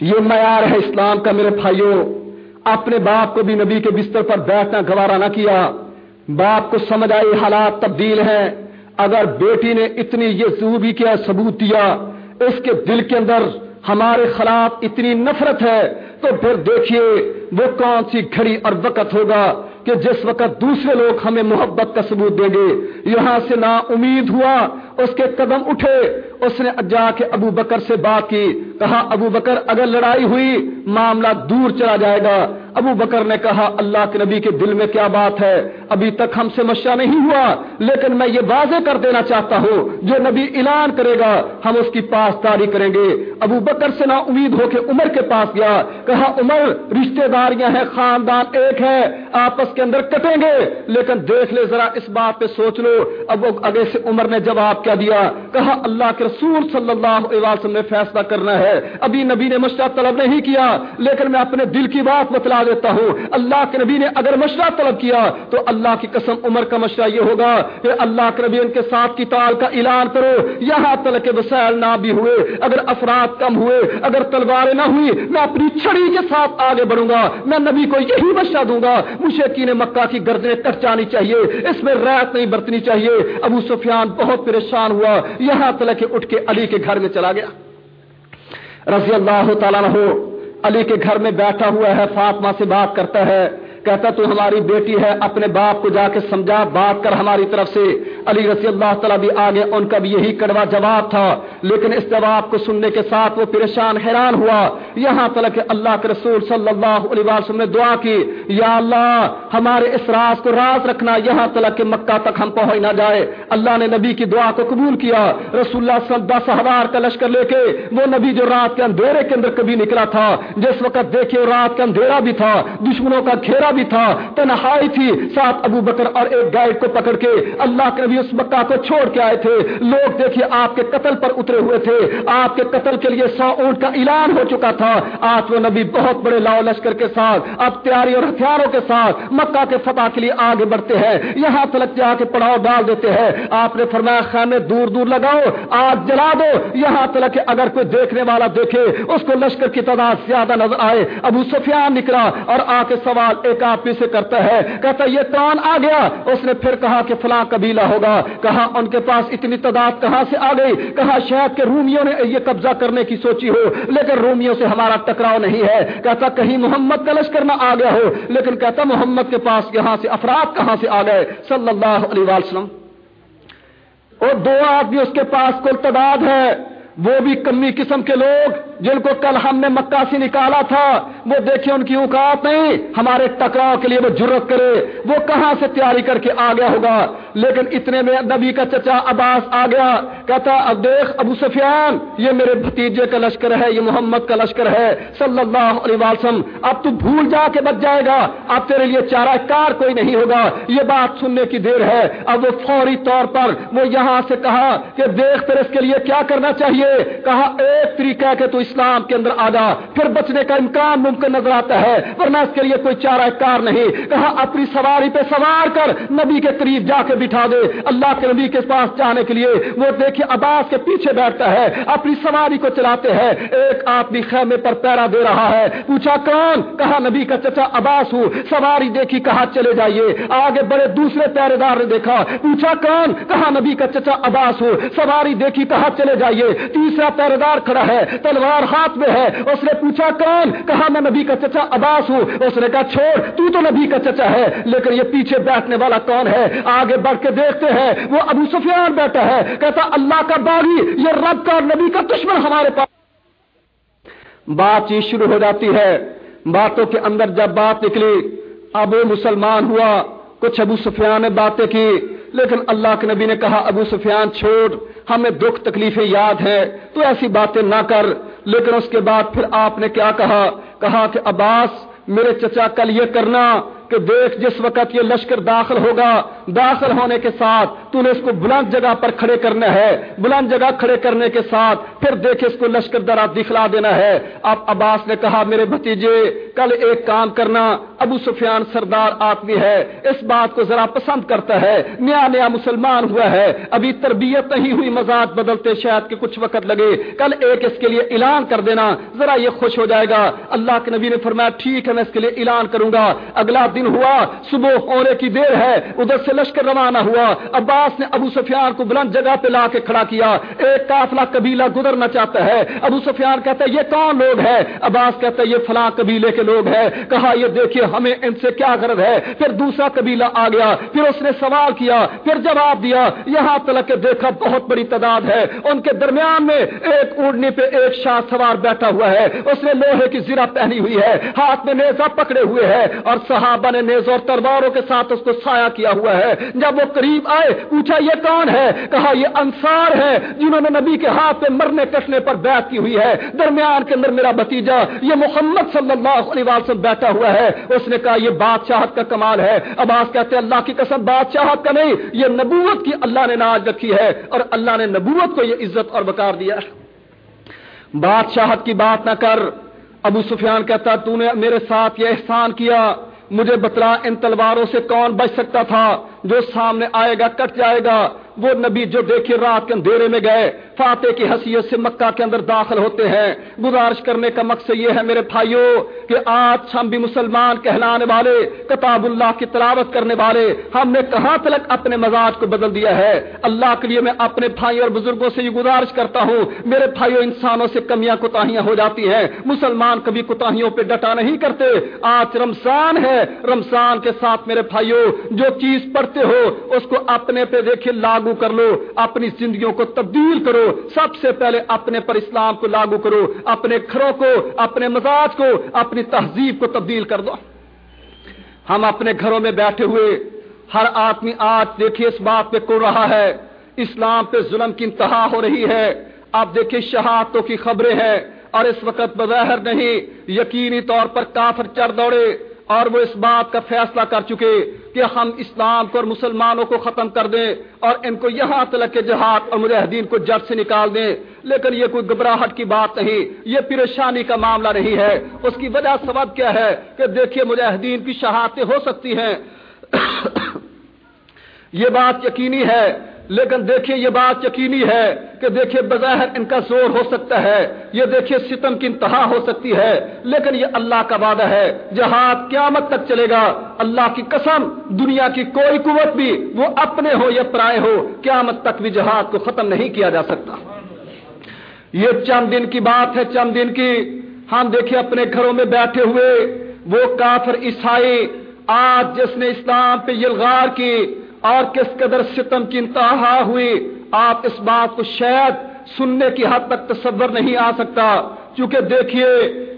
یہ معیار ہے اسلام کا میرے بھائیوں اپنے باپ کو بھی نبی کے بستر پر بیٹھنا گوارا نہ کیا۔ باپ کو سمجھ آئی حالات تبدیل ہیں۔ اگر بیٹی نے اتنی یہ زوبی کیا ثبوت دیا، اس کے دل کے اندر ہمارے خلاف اتنی نفرت ہے، تو پھر دیکھیے وہ کون سی گھڑی اور وقت ہوگا کہ جس وقت دوسرے لوگ ہمیں محبت کا ثبوت دیں گے۔ یہاں سے نا امید ہوا، اس کے قدم اٹھے۔ اس نے جا کے ابو بکر سے بات کی۔ کہا، ابو بکر، اگر لڑائی ہوئی، معاملہ دور چلا جائے گا۔ ابو بکر نے کہا، اللہ کے نبی کے دل میں کیا بات ہے؟ ابھی تک ہم سے مشورہ نہیں ہوا، لیکن میں یہ واضح کر دینا چاہتا ہوں، جو نبی اعلان کرے گا، ہم اس کی پاسداری کریں گے۔ ابو بکر سے نا امید ہو کے عمر کے پاس گیا۔ کہا، عمر رشتے داریاں ہیں، خاندان ایک ہے، آپس کے اندر کٹیں گے۔ لیکن دیکھ لے ذرا، اس بات پہ سوچ لو۔ اب وہ اگے سے عمر نے جواب کیا دیا۔ کہا، اللہ کے رسول صلی اللہ علیہ وسلم نے فیصلہ کرنا ہے۔ ابھی نبی نے مشورہ طلب نہیں کیا، لیکن میں اپنے دل کی بات بتلا دیتا ہوں۔ اللہ کے نبی نے اگر مشورہ طلب کیا، تو اللہ کی قسم عمر کا مشورہ یہ ہوگا کہ اللہ کے نبی ان کے ساتھ کی کا اعلان کرو۔ یہاں تل کے وسائل نہ بھی ہوئے۔ اگر افراد کم ہوئے، اگر تلواریں نہ ہوئی میں اپنی چھڑی کے ساتھ آگے بڑھوں گا۔ میں نبی کو یہی بچہ دوں گا، مشرقین مکہ کی گردنیں کٹ جانی چاہیے، اس میں رات نہیں برتنی چاہیے۔ ابو سفیان بہت پریشان ہوا، یہاں تلک اٹھ کے علی کے گھر میں چلا گیا۔ رضی اللہ تعالیٰ علی کے گھر میں بیٹھا ہوا ہے، فاطمہ سے بات کرتا ہے۔ کہتا تو ہماری بیٹی ہے، اپنے باپ کو جا کے سمجھا، بات کر ہماری طرف سے۔ علی رضی اللہ تعالیٰ بھی آگے، ان کا بھی یہی کڑوا جواب تھا۔ لیکن اس جواب کو سننے کے ساتھ وہ پریشان، حیران ہوا۔ یہاں تک کہ اللہ کے رسول صلی اللہ علیہ وسلم نے دعا کی، یا اللہ، ہمارے اس راز کو راز رکھنا، یہاں تک کہ مکہ تک ہم پہنچ نہ جائے۔ اللہ نے نبی کی دعا کو قبول کیا۔ رسول اللہ صلی اللہ دس ہزار کا لشکر لے کے، وہ نبی جو رات کے اندھیرے کے اندر کبھی نکلا تھا، جس وقت دیکھے رات کا اندھیرا بھی تھا، دشمنوں کا گھیرا بھی تھا، تنہائی تھی۔ ساتھ ابو بکر اور ایک گائیڈ کو پکڑ کے اللہ کے نبی اس مکہ کو چھوڑ کے آئے تھے۔ لوگ دیکھیے، آپ کے قتل پر اترے ہوئے تھے۔ آپ کے قتل کے لیے سو اونٹ کا اعلان ہو چکا تھا۔ آج وہ نبی بہت بڑے لاؤ لشکر کے ساتھ، اب تیاری اور ہتھیاروں کے ساتھ مکہ کے فتح کے لیے آگے بڑھتے ہیں۔ یہاں تلک جا کے پڑاؤ ڈال دیتے ہیں۔ آپ نے فرمایا، خانے دور دور لگاؤ، آگ جلا دو۔ یہاں تلک اگر کوئی دیکھنے والا دیکھے، اس کو لشکر کی تعداد زیادہ نظر آئے۔ ابو سفیان نکلا اور آ کے سوال ایک آپ سے کرتا ہے۔ کہتا یہ کون آ گیا؟ اس نے پھر کہا کہ فلاں قبیلہ ہوگا۔ کہا، ان کے پاس اتنی تعداد کہاں سے آ گئی؟ کہا، شاید کہ رومیوں نے یہ قبضہ کرنے کی سوچی ہو، لیکن رومیوں سے ہمارا ٹکراؤ نہیں ہے۔ کہتا، کہیں محمد کا لشکر نہ آ گیا ہو۔ لیکن کہتا، محمد کے پاس یہاں سے افراد کہاں سے آ گئے؟ صلی اللہ علیہ وسلم۔ اور دو آدمی اس کے پاس کل تعداد ہے۔ وہ بھی کمی قسم کے لوگ جن کو کل ہم نے مکہ سے نکالا تھا، وہ دیکھیں ان کی اوقات نہیں، ہمارے ٹکراؤ کے لیے وہ جرت کرے، وہ کہاں سے تیاری کر کے آ گیا ہوگا؟ لیکن اتنے میں نبی کا چچا عباس آ گیا، کہتا اب دیکھ، ابو سفیان، یہ میرے بھتیجے کا لشکر ہے، یہ محمد کا لشکر ہے، صلی اللہ علیہ وسلم، اب تو بھول جا کے بچ جائے گا، اب تیرے لیے چارہ کار کوئی نہیں ہوگا، یہ بات سننے کی دیر ہے۔ اب وہ فوری طور پر وہ یہاں سے کہا کہ دیکھ، پھر اس کے لیے کیا کرنا چاہیے؟ لیے کہا ایک طریقہ کہ تو اسلام کے اندر آ جا، پھر بچنے کا امکان ممکن نظر آتا ہے، ورنہ اس کے لیے کوئی چارہ کار نہیں۔ کہا، اپنی سواری پہ سوار کر نبی کے قریب جا کے بٹھا دے۔ اللہ کے نبی کے پاس جانے کے لیے وہ دیکھیے عباس کے پیچھے بیٹھتا ہے، اپنی سواری کو چلاتے ہیں۔ ایک آدمی خیمے پر پیرا دے رہا ہے۔ پوچھا، کون؟ کہا، نبی کا چچا عباس ہوں۔ سواری دیکھی، کہا، چلے جائیے۔ آگے بڑے دوسرے پیرے دار نے دیکھا۔ پوچھا، کون؟ کہا، نبی کا چچا عباس ہوں۔ سواری دیکھی، کہا، چلے جائیے۔ تیسرا پیرے دار کھڑا ہے، تلوار ہاتھ میں ہے۔ اس نے پوچھا، کون؟ کہا، میں نبی کا چچا عباس ہوں۔ اس نے کہا، چھوڑ، تو تو نبی کا چچا ہے۔ لیکن یہ پیچھے بیٹھنے والا کون ہے؟ آگے بڑھ کے دیکھتے ہیں۔ وہ ابو سفیان بیٹھا ہے۔ کہتا، اللہ کا باغی، یہ رب کا نبی کا دشمن ہمارے پاس۔ بات چیت شروع ہو جاتی ہے۔ باتوں کے اندر جب بات نکلی اب وہ مسلمان ہوا۔ کچھ ابو سفیان نے باتیں کی، لیکن اللہ کے نبی نے کہا، ابو سفیان، چھوڑ۔ ہمیں دکھ تکلیفیں یاد ہے تو ایسی باتیں نہ کر۔ لیکن اس کے بعد پھر آپ نے کیا کہا؟ کہا کہ عباس، میرے چچا کل یہ کرنا کہ دیکھ جس وقت یہ لشکر داخل ہوگا، داخل ہونے کے ساتھ تو نے اس کو بلند جگہ پر کھڑے کرنا ہے، بلند جگہ کھڑے کرنے کے ساتھ پھر دیکھ اس کو لشکر درا دکھلا دینا ہے۔ اب عباس نے کہا، میرے بھتیجے، کل ایک کام کرنا، ابو سفیان سردار آدمی ہے، اس بات کو ذرا پسند کرتا ہے، نیا نیا مسلمان ہوا ہے۔ ابھی تربیت نہیں ہوئی، مزاج بدلتے شاید کہ کچھ وقت لگے۔ کل ایک اس کے لیے اعلان کر دینا، ذرا یہ خوش ہو جائے گا۔ اللہ کے نبی نے فرمایا، ٹھیک ہے، میں اس کے لیے اعلان کروں گا۔ اگلا دن ہوا، صبح ہونے کی دیر ہے، ادھر سے لشکر روانہ ہوا۔ عباس نے ابو سفیان کو بلند جگہ پہ لا کے کھڑا کیا۔ ایک کافلا قبیلہ گزرنا چاہتا ہے۔ ابو سفیان کہتا ہے، یہ کون لوگ ہے عباس کہتا ہے، یہ فلاں قبیلے کے لوگ ہیں۔ کہا، یہ دیکھیے، ہمیں ان سے کیا غرض ہے؟ پھر دوسرا قبیلہ آ گیا۔ پھر اس نے سوال کیا، پھر جواب دیا، یہاں تلک کے دیکھا بہت بڑی تعداد ہے۔ ان کے درمیان میں ایک اڑنی پہ ایک شاہ سوار بیٹھا ہوا ہے۔ اس نے لوہے کی زرا پہنی ہوئی ہے، ہاتھ میں نیزا پکڑے ہوئے ہے اور صحابہ نے نیز اور تلواروں کے ساتھ اس کو سایہ کیا ہوا ہے۔ جب وہ قریب آئے، پوچھا، یہ کون ہے؟ کہا، یہ انصار ہے جنہوں نے نبی کے ہاتھ پہ مرنے کٹنے پر بیعت کی ہوئی ہے۔ درمیان کے اندر میرا بتیجا، یہ محمد صلی اللہ علیہ وسلم بیٹھا ہوا ہے۔ اس نے کہا، یہ بادشاہت کا کمال ہے۔ عباس کہتے اللہ کی قسم، بادشاہت کا نہیں، یہ نبوت کی اللہ نے ناج رکھی ہے اور اللہ نے نبوت کو یہ عزت اور بکار دیا بادشاہت کی بات نہ کر۔ ابو سفیان کہتا، تو نے میرے ساتھ یہ احسان کیا۔ مجھے بتلا ان تلواروں سے کون بچ سکتا تھا؟ جو سامنے آئے گا، کٹ جائے گا۔ وہ نبی جو دیکھے رات کے اندھیرے میں گئے فاتح کی حیثیت سے مکہ کے اندر داخل ہوتے ہیں۔ گزارش کرنے کا مقصد یہ ہے میرے بھائیوں کہ آج ہم بھی مسلمان کہلانے والے، کتاب اللہ کی تلاوت کرنے والے، ہم نے کہاں تک اپنے مزاج کو بدل دیا ہے؟ اللہ کے لیے میں اپنے بھائی اور بزرگوں سے یہ گزارش کرتا ہوں۔ میرے بھائیوں انسانوں سے کمیاں کوتاہیاں ہو جاتی ہیں۔ مسلمان کبھی کوتاہیوں پہ ڈٹا نہیں کرتے۔ آج رمضان ہے۔ رمضان کے ساتھ میرے بھائیوں جو چیز پڑھتے ہو، اس کو اپنے پہ دیکھے لاگو کر لو۔ اپنی زندگیوں کو تبدیل کرو۔ سب سے پہلے اپنے پر اسلام کو لاگو کرو، اپنے گھروں کو، اپنے مزاج کو، اپنی تہذیب کو تبدیل کر دو۔ ہم اپنے گھروں میں بیٹھے ہوئے ہر آدمی آج دیکھیے اس بات پہ کر رہا ہے، اسلام پہ ظلم کی انتہا ہو رہی ہے۔ آپ دیکھیے شہادتوں کی خبریں ہیں اور اس وقت بظاہر نہیں، یقینی طور پر کافر چڑھ دوڑے۔ اور وہ اس بات کا فیصلہ کر چکے کہ ہم اسلام کو اور مسلمانوں کو ختم کر دیں اور ان کو یہاں تلک کے جہاد اور مجاہدین کو جڑ سے نکال دیں۔ لیکن یہ کوئی گھبراہٹ کی بات نہیں، یہ پریشانی کا معاملہ نہیں ہے۔ اس کی وجہ سبب کیا ہے کہ دیکھیے مجاہدین کی شہادتیں ہو سکتی ہیں۔ [coughs] یہ بات یقینی ہے لیکن دیکھیے یہ بات یقینی ہے کہ دیکھیے بظاہر ان کا زور ہو سکتا ہے، یہ دیکھیے ستم کی انتہا ہو سکتی ہے، لیکن یہ اللہ کا وعدہ ہے، جہاد قیامت تک چلے گا۔ اللہ کی قسم، دنیا کی کوئی قوت بھی وہ اپنے ہو یا پرائے ہو، قیامت تک بھی جہاد کو ختم نہیں کیا جا سکتا۔ یہ چند دن کی بات ہے، چند دن کی۔ ہم دیکھیے اپنے گھروں میں بیٹھے ہوئے، وہ کافر عیسائی آج جس نے اسلام پہ یلغار کی اور کس قدر ستم کی انتہا ہوئی، آپ اس بات کو شاید سننے کی حد تک تصور نہیں آ سکتا۔ چونکہ دیکھیے،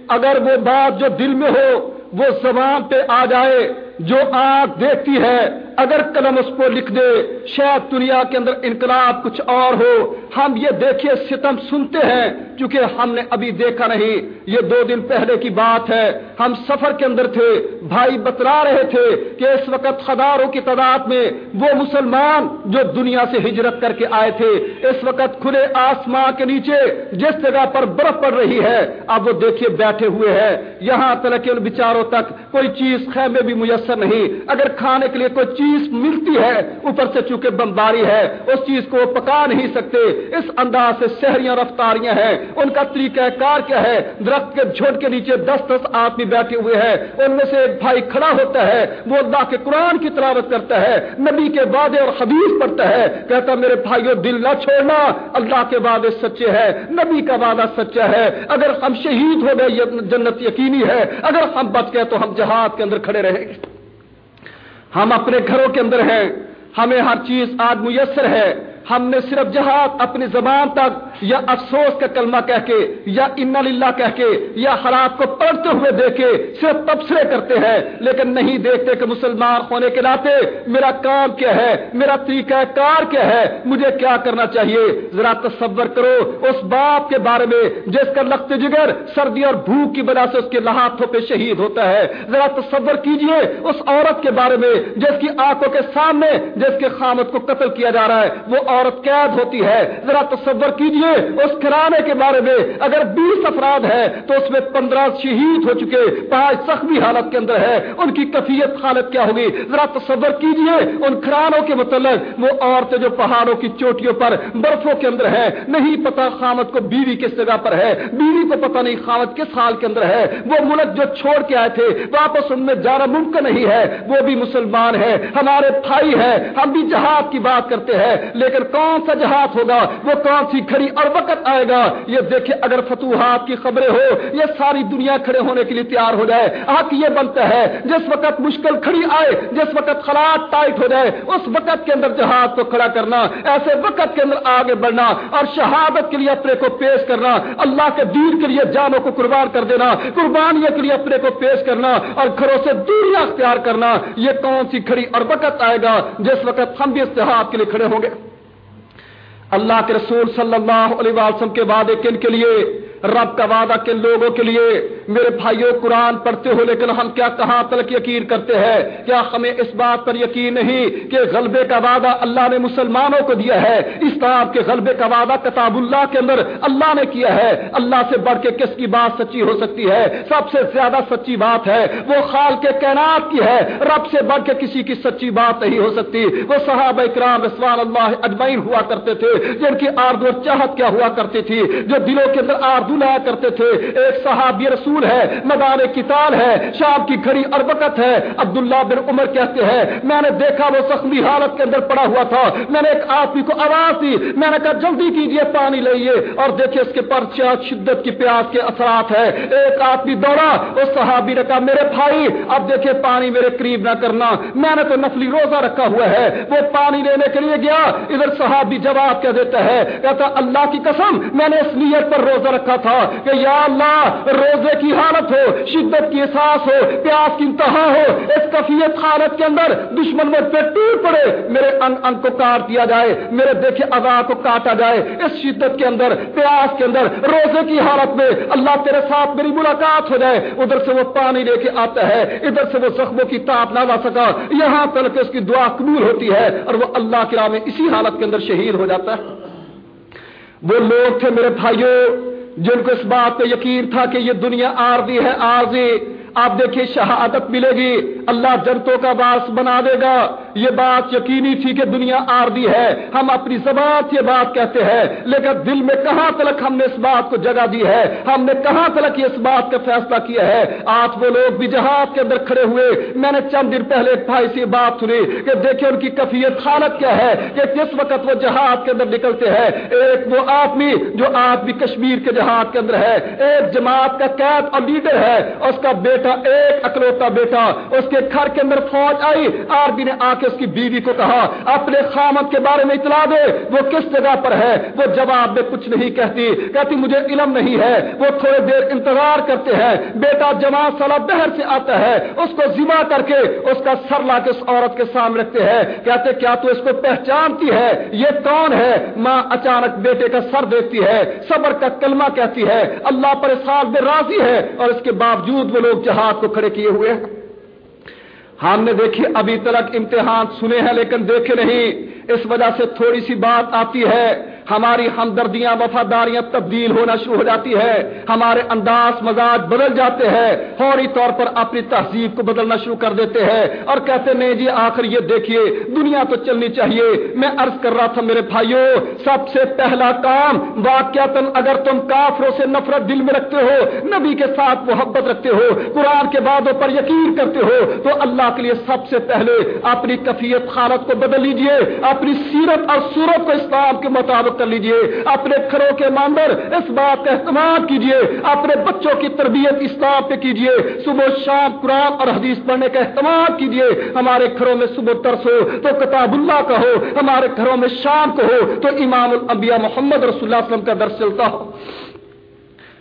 اگر وہ بات جو دل میں ہو، وہ زبان پہ آ جائے، جو آنکھ دیکھتی ہے اگر قلم اس کو لکھ دے، شاید دنیا کے اندر انقلاب کچھ اور ہو۔ ہم یہ دیکھیے، ستم سنتے ہیں، چونکہ ہم نے ابھی دیکھا نہیں۔ یہ دو دن پہلے کی بات ہے۔ ہم سفر کے اندر تھے، بھائی بتلا رہے تھے کہ اس وقت ہزاروں کی تعداد میں وہ مسلمان جو دنیا سے ہجرت کر کے آئے تھے، اس وقت کھلے آسمان کے نیچے جس جگہ پر برف پڑ رہی ہے، اب وہ دیکھیے بیٹھے ہوئے ہیں۔ یہاں تلک ان بیچاروں تک کوئی چیز خیمے بھی میسر نہیں۔ اگر کھانے کے لیے کوئی چیز چیز ملتی ہے، اوپر سے چونکہ بمباری ہے، اس چیز کو پکا نہیں سکتے۔ اس انداز سے شہریاں رفتاریاں ہیں۔ ان کا طریقہ کار کیا ہے؟ درخت کے جھوٹ کے نیچے دس دس آدمی بیٹھے ہوئے ہیں۔ ان میں سے ایک بھائی کھڑا ہوتا ہے، وہ اللہ کے قرآن کی تلاوت کرتا ہے، نبی کے وعدے اور حدیث پڑھتا ہے۔ کہتا میرے بھائیوں دل نہ چھوڑنا، اللہ کے وعدے سچے ہیں، نبی کا وعدہ سچا ہے۔ اگر ہم شہید ہو گئے جنت یقینی ہے۔ اگر ہم بچ گئے تو ہم جہاد کے اندر کھڑے رہیں گے۔ ہم اپنے گھروں کے اندر ہیں۔ ہمیں ہر چیز آج میسر ہے۔ ہم نے صرف جہاد اپنی زبان تک یا افسوس کا کلمہ کہہ کے یا ان للہ کہہ کے یا حالات کو پڑھتے ہوئے دیکھے صرف تبصرے کرتے ہیں، لیکن نہیں دیکھتے کہ مسلمان ہونے کے ناطے میرا کام کیا ہے، میرا طریقہ کار کیا ہے، مجھے کیا کرنا چاہیے؟ ذرا تصور کرو، اس باپ کے بارے میں جس کا لخت جگر سردی اور بھوک کی وجہ سے اس کے لہاتوں پہ شہید ہوتا ہے، ذرا تصور کیجیے اس عورت کے بارے میں جس کی آنکھوں کے سامنے، جس کے خامت کو قتل کیا جا رہا ہے، وہ عورت قید ہوتی ہے، ذرا تصور کیجیے اس کرانے کے بارے میں۔ اگر بیس افراد ہے تو اس میں پندرہ شہید ہو چکے، پانچ زخمی حالت کے اندر ہے ان کی کفیت حالت کیا ہوگی؟ ذرا تصور کیجیے، ان کرانوں کے متعلق وہ عورتیں جو پہاڑوں کی چوٹیوں پر، برفوں کے اندر ہے نہیں پتا خامت کو بیوی کس جگہ پر ہے، بیوی کو پتا نہیں خامت کس حال کے اندر ہے۔ وہ ملک جو چھوڑ کے آئے تھے، واپس ان میں جانا ممکن نہیں ہے۔ وہ بھی مسلمان ہے ہمارے بھائی ہے ہم بھی جہاد کی بات کرتے ہیں۔ لیکن کون سا جہاد ہوگا؟ وہ کون سی کھڑی اور وقت آئے گا؟ یہ دیکھیں اگر فتوحات کی خبریں ہو یہ ساری دنیا کھڑے ہونے کے لیے تیار ہو جائے، حق یہ بنتا ہے، جس وقت مشکل کھڑی آئے، جس وقت خلات ٹائٹ ہو جائے، اس وقت کے اندر جہاد کو کھڑا کرنا، ایسے وقت کے اندر آگے بڑھنا اور شہادت کے لیے اپنے کو پیش کرنا، اللہ کے دین کے لیے جانوں کو قربان کر دینا قربانی کے لیے اپنے کو پیش کرنا اور گھروں سے دوریاں اختیار کرنا، یہ کون سی کھڑی اور وقت آئے گا؟ جس وقت ہم بھی استحاب کے لیے کھڑے ہوں گے۔ اللہ کے رسول صلی اللہ علیہ وسلم کے وعدے کن کے لیے؟ رب کا وعدہ کن لوگوں کے لیے؟ میرے بھائیوں قرآن پڑھتے ہو لیکن ہم کیا کہاں تلک یقین کرتے ہیں؟ کیا ہمیں اس بات پر یقین نہیں کہ غلبے کا وعدہ اللہ نے مسلمانوں کو دیا ہے؟ اس طرح کے غلبے کا وعدہ کتاب اللہ کے اندر اللہ نے کیا ہے؟ اللہ سے بڑھ کے کس کی بات سچی ہو سکتی ہے؟ سب سے زیادہ سچی بات ہے وہ خال کے کائنات کی ہے۔ رب سے بڑھ کے کسی کی سچی بات نہیں ہو سکتی۔ وہ صحابہ اکرام رسوان اللہ اجمعین ہوا کرتے تھے، جن کی آرد و چاہت کیا ہوا کرتی تھی، جو دلوں کے اندر آرد لایا کرتے تھے۔ ایک صحابی رسول ہے مدار کتاب ہے، شام کی گھڑی اور وقت ہے۔ عبداللہ بن عمر کہتے ہیں، میں نے دیکھا وہ زخمی حالت کے اندر پڑا ہوا تھا۔ میں نے ایک آدمی کو آواز دی، میں نے کہا، جلدی کیجیے پانی لئیے۔ اور دیکھیں اس کے پر شدت کی پیاس کے اثرات ہے ایک آدمی دوڑا، اس صحابی نے کہا، میرے بھائی، اب دیکھیں پانی میرے قریب نہ کرنا۔ میں نے تو نفلی روزہ رکھا ہوا ہے۔ وہ پانی لینے کے لیے گیا۔ ادھر صحابی جواب کیا دیتا ہے، کہتا، اللہ کی قسم، میں نے اس نیت پر روزہ رکھا تھا کہ یا اللہ، روزے کی حالت ہو، شدت کی احساس ہو، پیاس کی انتہا ہو، اس کفیت حالت کے اندر دشمن میں پہ ٹوٹ پڑے۔ میرے انگ انگ کو کاٹ دیا جائے، میرے دیکھے ادا کو کاٹا جائے۔ اس شدت کے اندر، پیاس کے اندر، روزے کی حالت میں اللہ تیرے ساتھ میری ملاقات ہو جائے۔ ادھر سے وہ پانی لے کے آتا ہے، ادھر سے وہ زخموں کی تاپ نہ لا سکا۔ یہاں تک اس کی دعا قبول ہوتی ہے اور وہ اللہ کے راہ میں اسی حالت کے اندر شہید ہو جاتا ہے۔ وہ لوگ تھے میرے بھائیوں جن کو اس بات پہ یقین تھا کہ یہ دنیا عارضی ہے عارضی آپ دیکھیے شہادت ملے گی۔ اللہ جنتوں کا باس بنا دے گا۔ یہ بات یقینی تھی کہ دنیا آردی ہے۔ ہم اپنی زبان یہ بات کہتے ہیں، لیکن دل میں کہاں تلک ہم نے اس بات کو جگہ دی ہے؟ ہم نے کہاں تلک اس بات کا فیصلہ کیا ہے؟ آج وہ لوگ بھی جہاد کے اندر کھڑے ہوئے۔ میں نے چند دن پہلے ایک بھائی سے بات سنی کہ دیکھیں ان کی کفیت حالت کیا ہے، کہ جس وقت وہ جہاد کے اندر نکلتے ہیں، ایک وہ آدمی جو آج بھی کشمیر کے جہاد کے اندر ہے۔ ایک جماعت کا قید اور لیڈر ہے۔ اس کا بیٹا، ایک اکلوتا بیٹا، اس کے گھر کے اندر فوج آئی آربی نے آ کے اس کی بیوی کو کہا، اپنے خامت کے بارے میں اطلاع دے۔ وہ کس جگہ پر ہے؟ وہ جواب میں کچھ نہیں کہتی۔ کہتی، مجھے علم نہیں ہے۔ وہ تھوڑے دیر انتظار کرتے ہیں۔ بیٹا جماعت سالہ بہر سے آتا ہے۔ اس کو ذبح کر کے اس کا سر لا کے اس عورت کے سامنے رکھتے ہیں۔ کہتے، کیا تو اس کو پہچانتی ہے؟ یہ کون ہے؟ ماں اچانک بیٹے کا سر دیکھتی ہے۔ صبر کا کلمہ کہتی ہے۔ اللہ پر سال میں راضی ہے۔ اور اس کے باوجود وہ لوگ جہاد کو کھڑے کیے ہوئے ہیں۔ ہم نے دیکھی ابھی تک امتحان سنے ہیں لیکن دیکھے نہیں۔ اس وجہ سے تھوڑی سی بات آتی ہے۔ ہماری ہمدردیاں، وفاداریاں تبدیل ہونا شروع ہو جاتی ہے۔ ہمارے انداز، مزاج بدل جاتے ہیں۔ فوری طور پر اپنی تہذیب کو بدلنا شروع کر دیتے ہیں۔ اور کہتے نہیں جی آخر یہ دیکھیے، دنیا تو چلنی چاہیے۔ میں عرض کر رہا تھا میرے بھائیوں، سب سے پہلا کام واقع اگر تم کافروں سے نفرت دل میں رکھتے ہو، نبی کے ساتھ محبت رکھتے ہو، قرآن کے بعدوں پر یقین کرتے ہو، تو اللہ کے لیے سب سے پہلے اپنی کفیت خالت کو بدل لیجیے۔ اپنی سیرت اور صورت کو اسلام کے مطابق کر لیجیے۔ اپنے گھروں کے ماندر اس بات کا اہتمام کیجیے۔ اپنے بچوں کی تربیت اسلام پہ کیجیے۔ صبح شام قرآن اور حدیث پڑھنے کا اہتمام کیجیے۔ ہمارے گھروں میں صبح ترس ہو تو کتاب اللہ کا ہو۔ ہمارے گھروں میں شام کو ہو تو امام الانبیاء محمد رسول اللہ علیہ وسلم کا درس چلتا ہو۔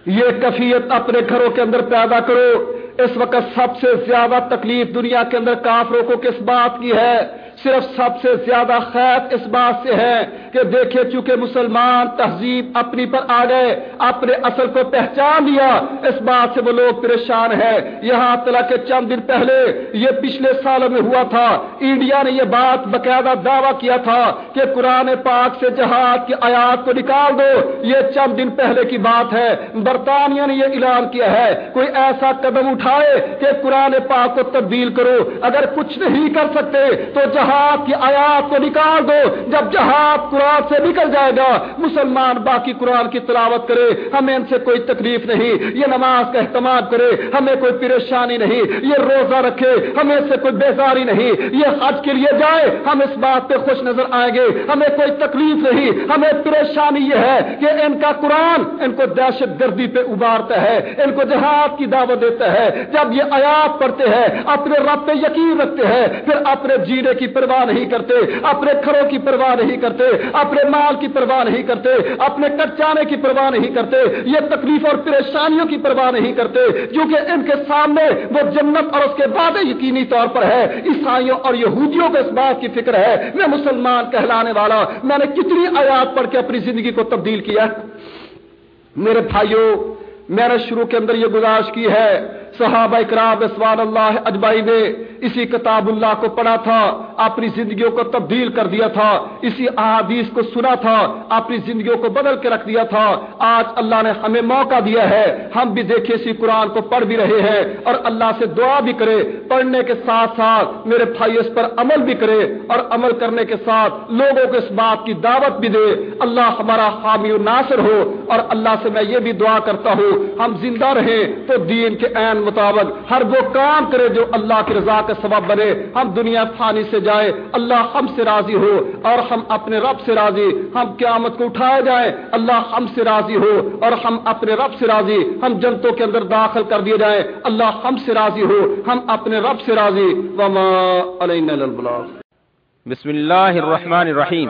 یہ کفیت اپنے گھروں کے اندر پیدا کرو۔ اس وقت سب سے زیادہ تکلیف دنیا کے اندر کافروں کو کس بات کی ہے؟ صرف سب سے زیادہ خیر اس بات سے ہے کہ دیکھے چونکہ مسلمان تہذیب اپنی پر آ گئے، اپنے اصل کو پہچان لیا، اس بات سے وہ لوگ پریشان ہے یہاں تلا کے چند دن پہلے یہ پچھلے سالوں میں ہوا تھا، انڈیا نے یہ بات باقاعدہ دعویٰ کیا تھا کہ قرآن پاک سے جہاد کی آیات کو نکال دو۔ یہ چند دن پہلے کی بات ہے۔ برطانیہ نے یہ اعلان کیا ہے۔ کوئی ایسا قدم اٹھائے کہ قرآن پاک کو تبدیل کرو۔ اگر کچھ نہیں کر سکتے تو جہاں جہاد کی آیات کو نکال دو، جب جہاد قرآن سے نکل جائے گا، مسلمان باقی قرآن کی تلاوت کرے، ہمیں ان سے کوئی تکلیف نہیں، یہ نماز کا اہتمام کرے، ہمیں کوئی پریشانی نہیں، یہ روزہ رکھے، ہمیں سے کوئی بیزاری نہیں، یہ حج کے لیے جائے، ہم اس بات پہ خوش نظر آئیں گے، ہمیں کوئی تکلیف نہیں، ہمیں پریشانی یہ ہے کہ ان کا قرآن ان کو دہشت گردی پہ ابارتا ہے، ان کو جہاد کی دعوت دیتا ہے۔ جب یہ آیات پڑھتے ہیں، اپنے رب پہ یقین رکھتے ہیں، پھر اپنے جینے کی پر پرواہ نہیں کرتے، اپنے گھروں کی پرواہ نہیں کرتے، اپنے مال کی پرواہ نہیں کرتے، اپنے کچانے کی پرواہ نہیں کرتے، یہ تکلیف اور پریشانیوں کی پرواہ نہیں کرتے، کیونکہ ان کے سامنے وہ جنت اور اس کے بعد یقینی طور پر ہے۔ عیسائیوں اور یہودیوں کو اس بات کی فکر ہے، میں مسلمان کہلانے والا، میں نے کتنی آیات پڑھ کے اپنی زندگی کو تبدیل کیا میرے بھائیوں، میں نے شروع کے اندر یہ گزارش کی ہے، صحابہ اکرام رسوان اللہ اجبائی نے اسی کتاب اللہ کو پڑھا تھا۔ اپنی زندگیوں کو تبدیل کر دیا تھا، اسی احادیث کو سنا تھا، اپنی زندگیوں کو بدل کے رکھ دیا تھا۔ آج اللہ نے ہمیں موقع دیا ہے، ہم بھی دیکھے اسی قرآن کو پڑھ بھی رہے ہیں اور اللہ سے دعا بھی کرے۔ پڑھنے کے ساتھ ساتھ میرے بھائی اس پر عمل بھی کرے اور عمل کرنے کے ساتھ لوگوں کو اس بات کی دعوت بھی دے۔ اللہ ہمارا حامی و ناصر ہو اور اللہ سے میں یہ بھی دعا کرتا ہوں، ہم زندہ رہیں تو دین کے عین مطابق ہر وہ کام کرے جو اللہ کی رضا کا سبب بنے۔ ہم دنیا فانی سے جائے، اللہ ہم سے راضی ہو اور ہم اپنے رب سے راضی۔ ہم قیامت کو اٹھایا جائے اللہ ہم سے راضی ہو اور ہم اپنے رب سے راضی۔ ہم جنتوں کے اندر داخل کر دیے جائیں، اللہ ہم سے راضی ہو، ہم اپنے رب سے راضی۔ وما علینا بسم اللہ الرحمن الرحیم۔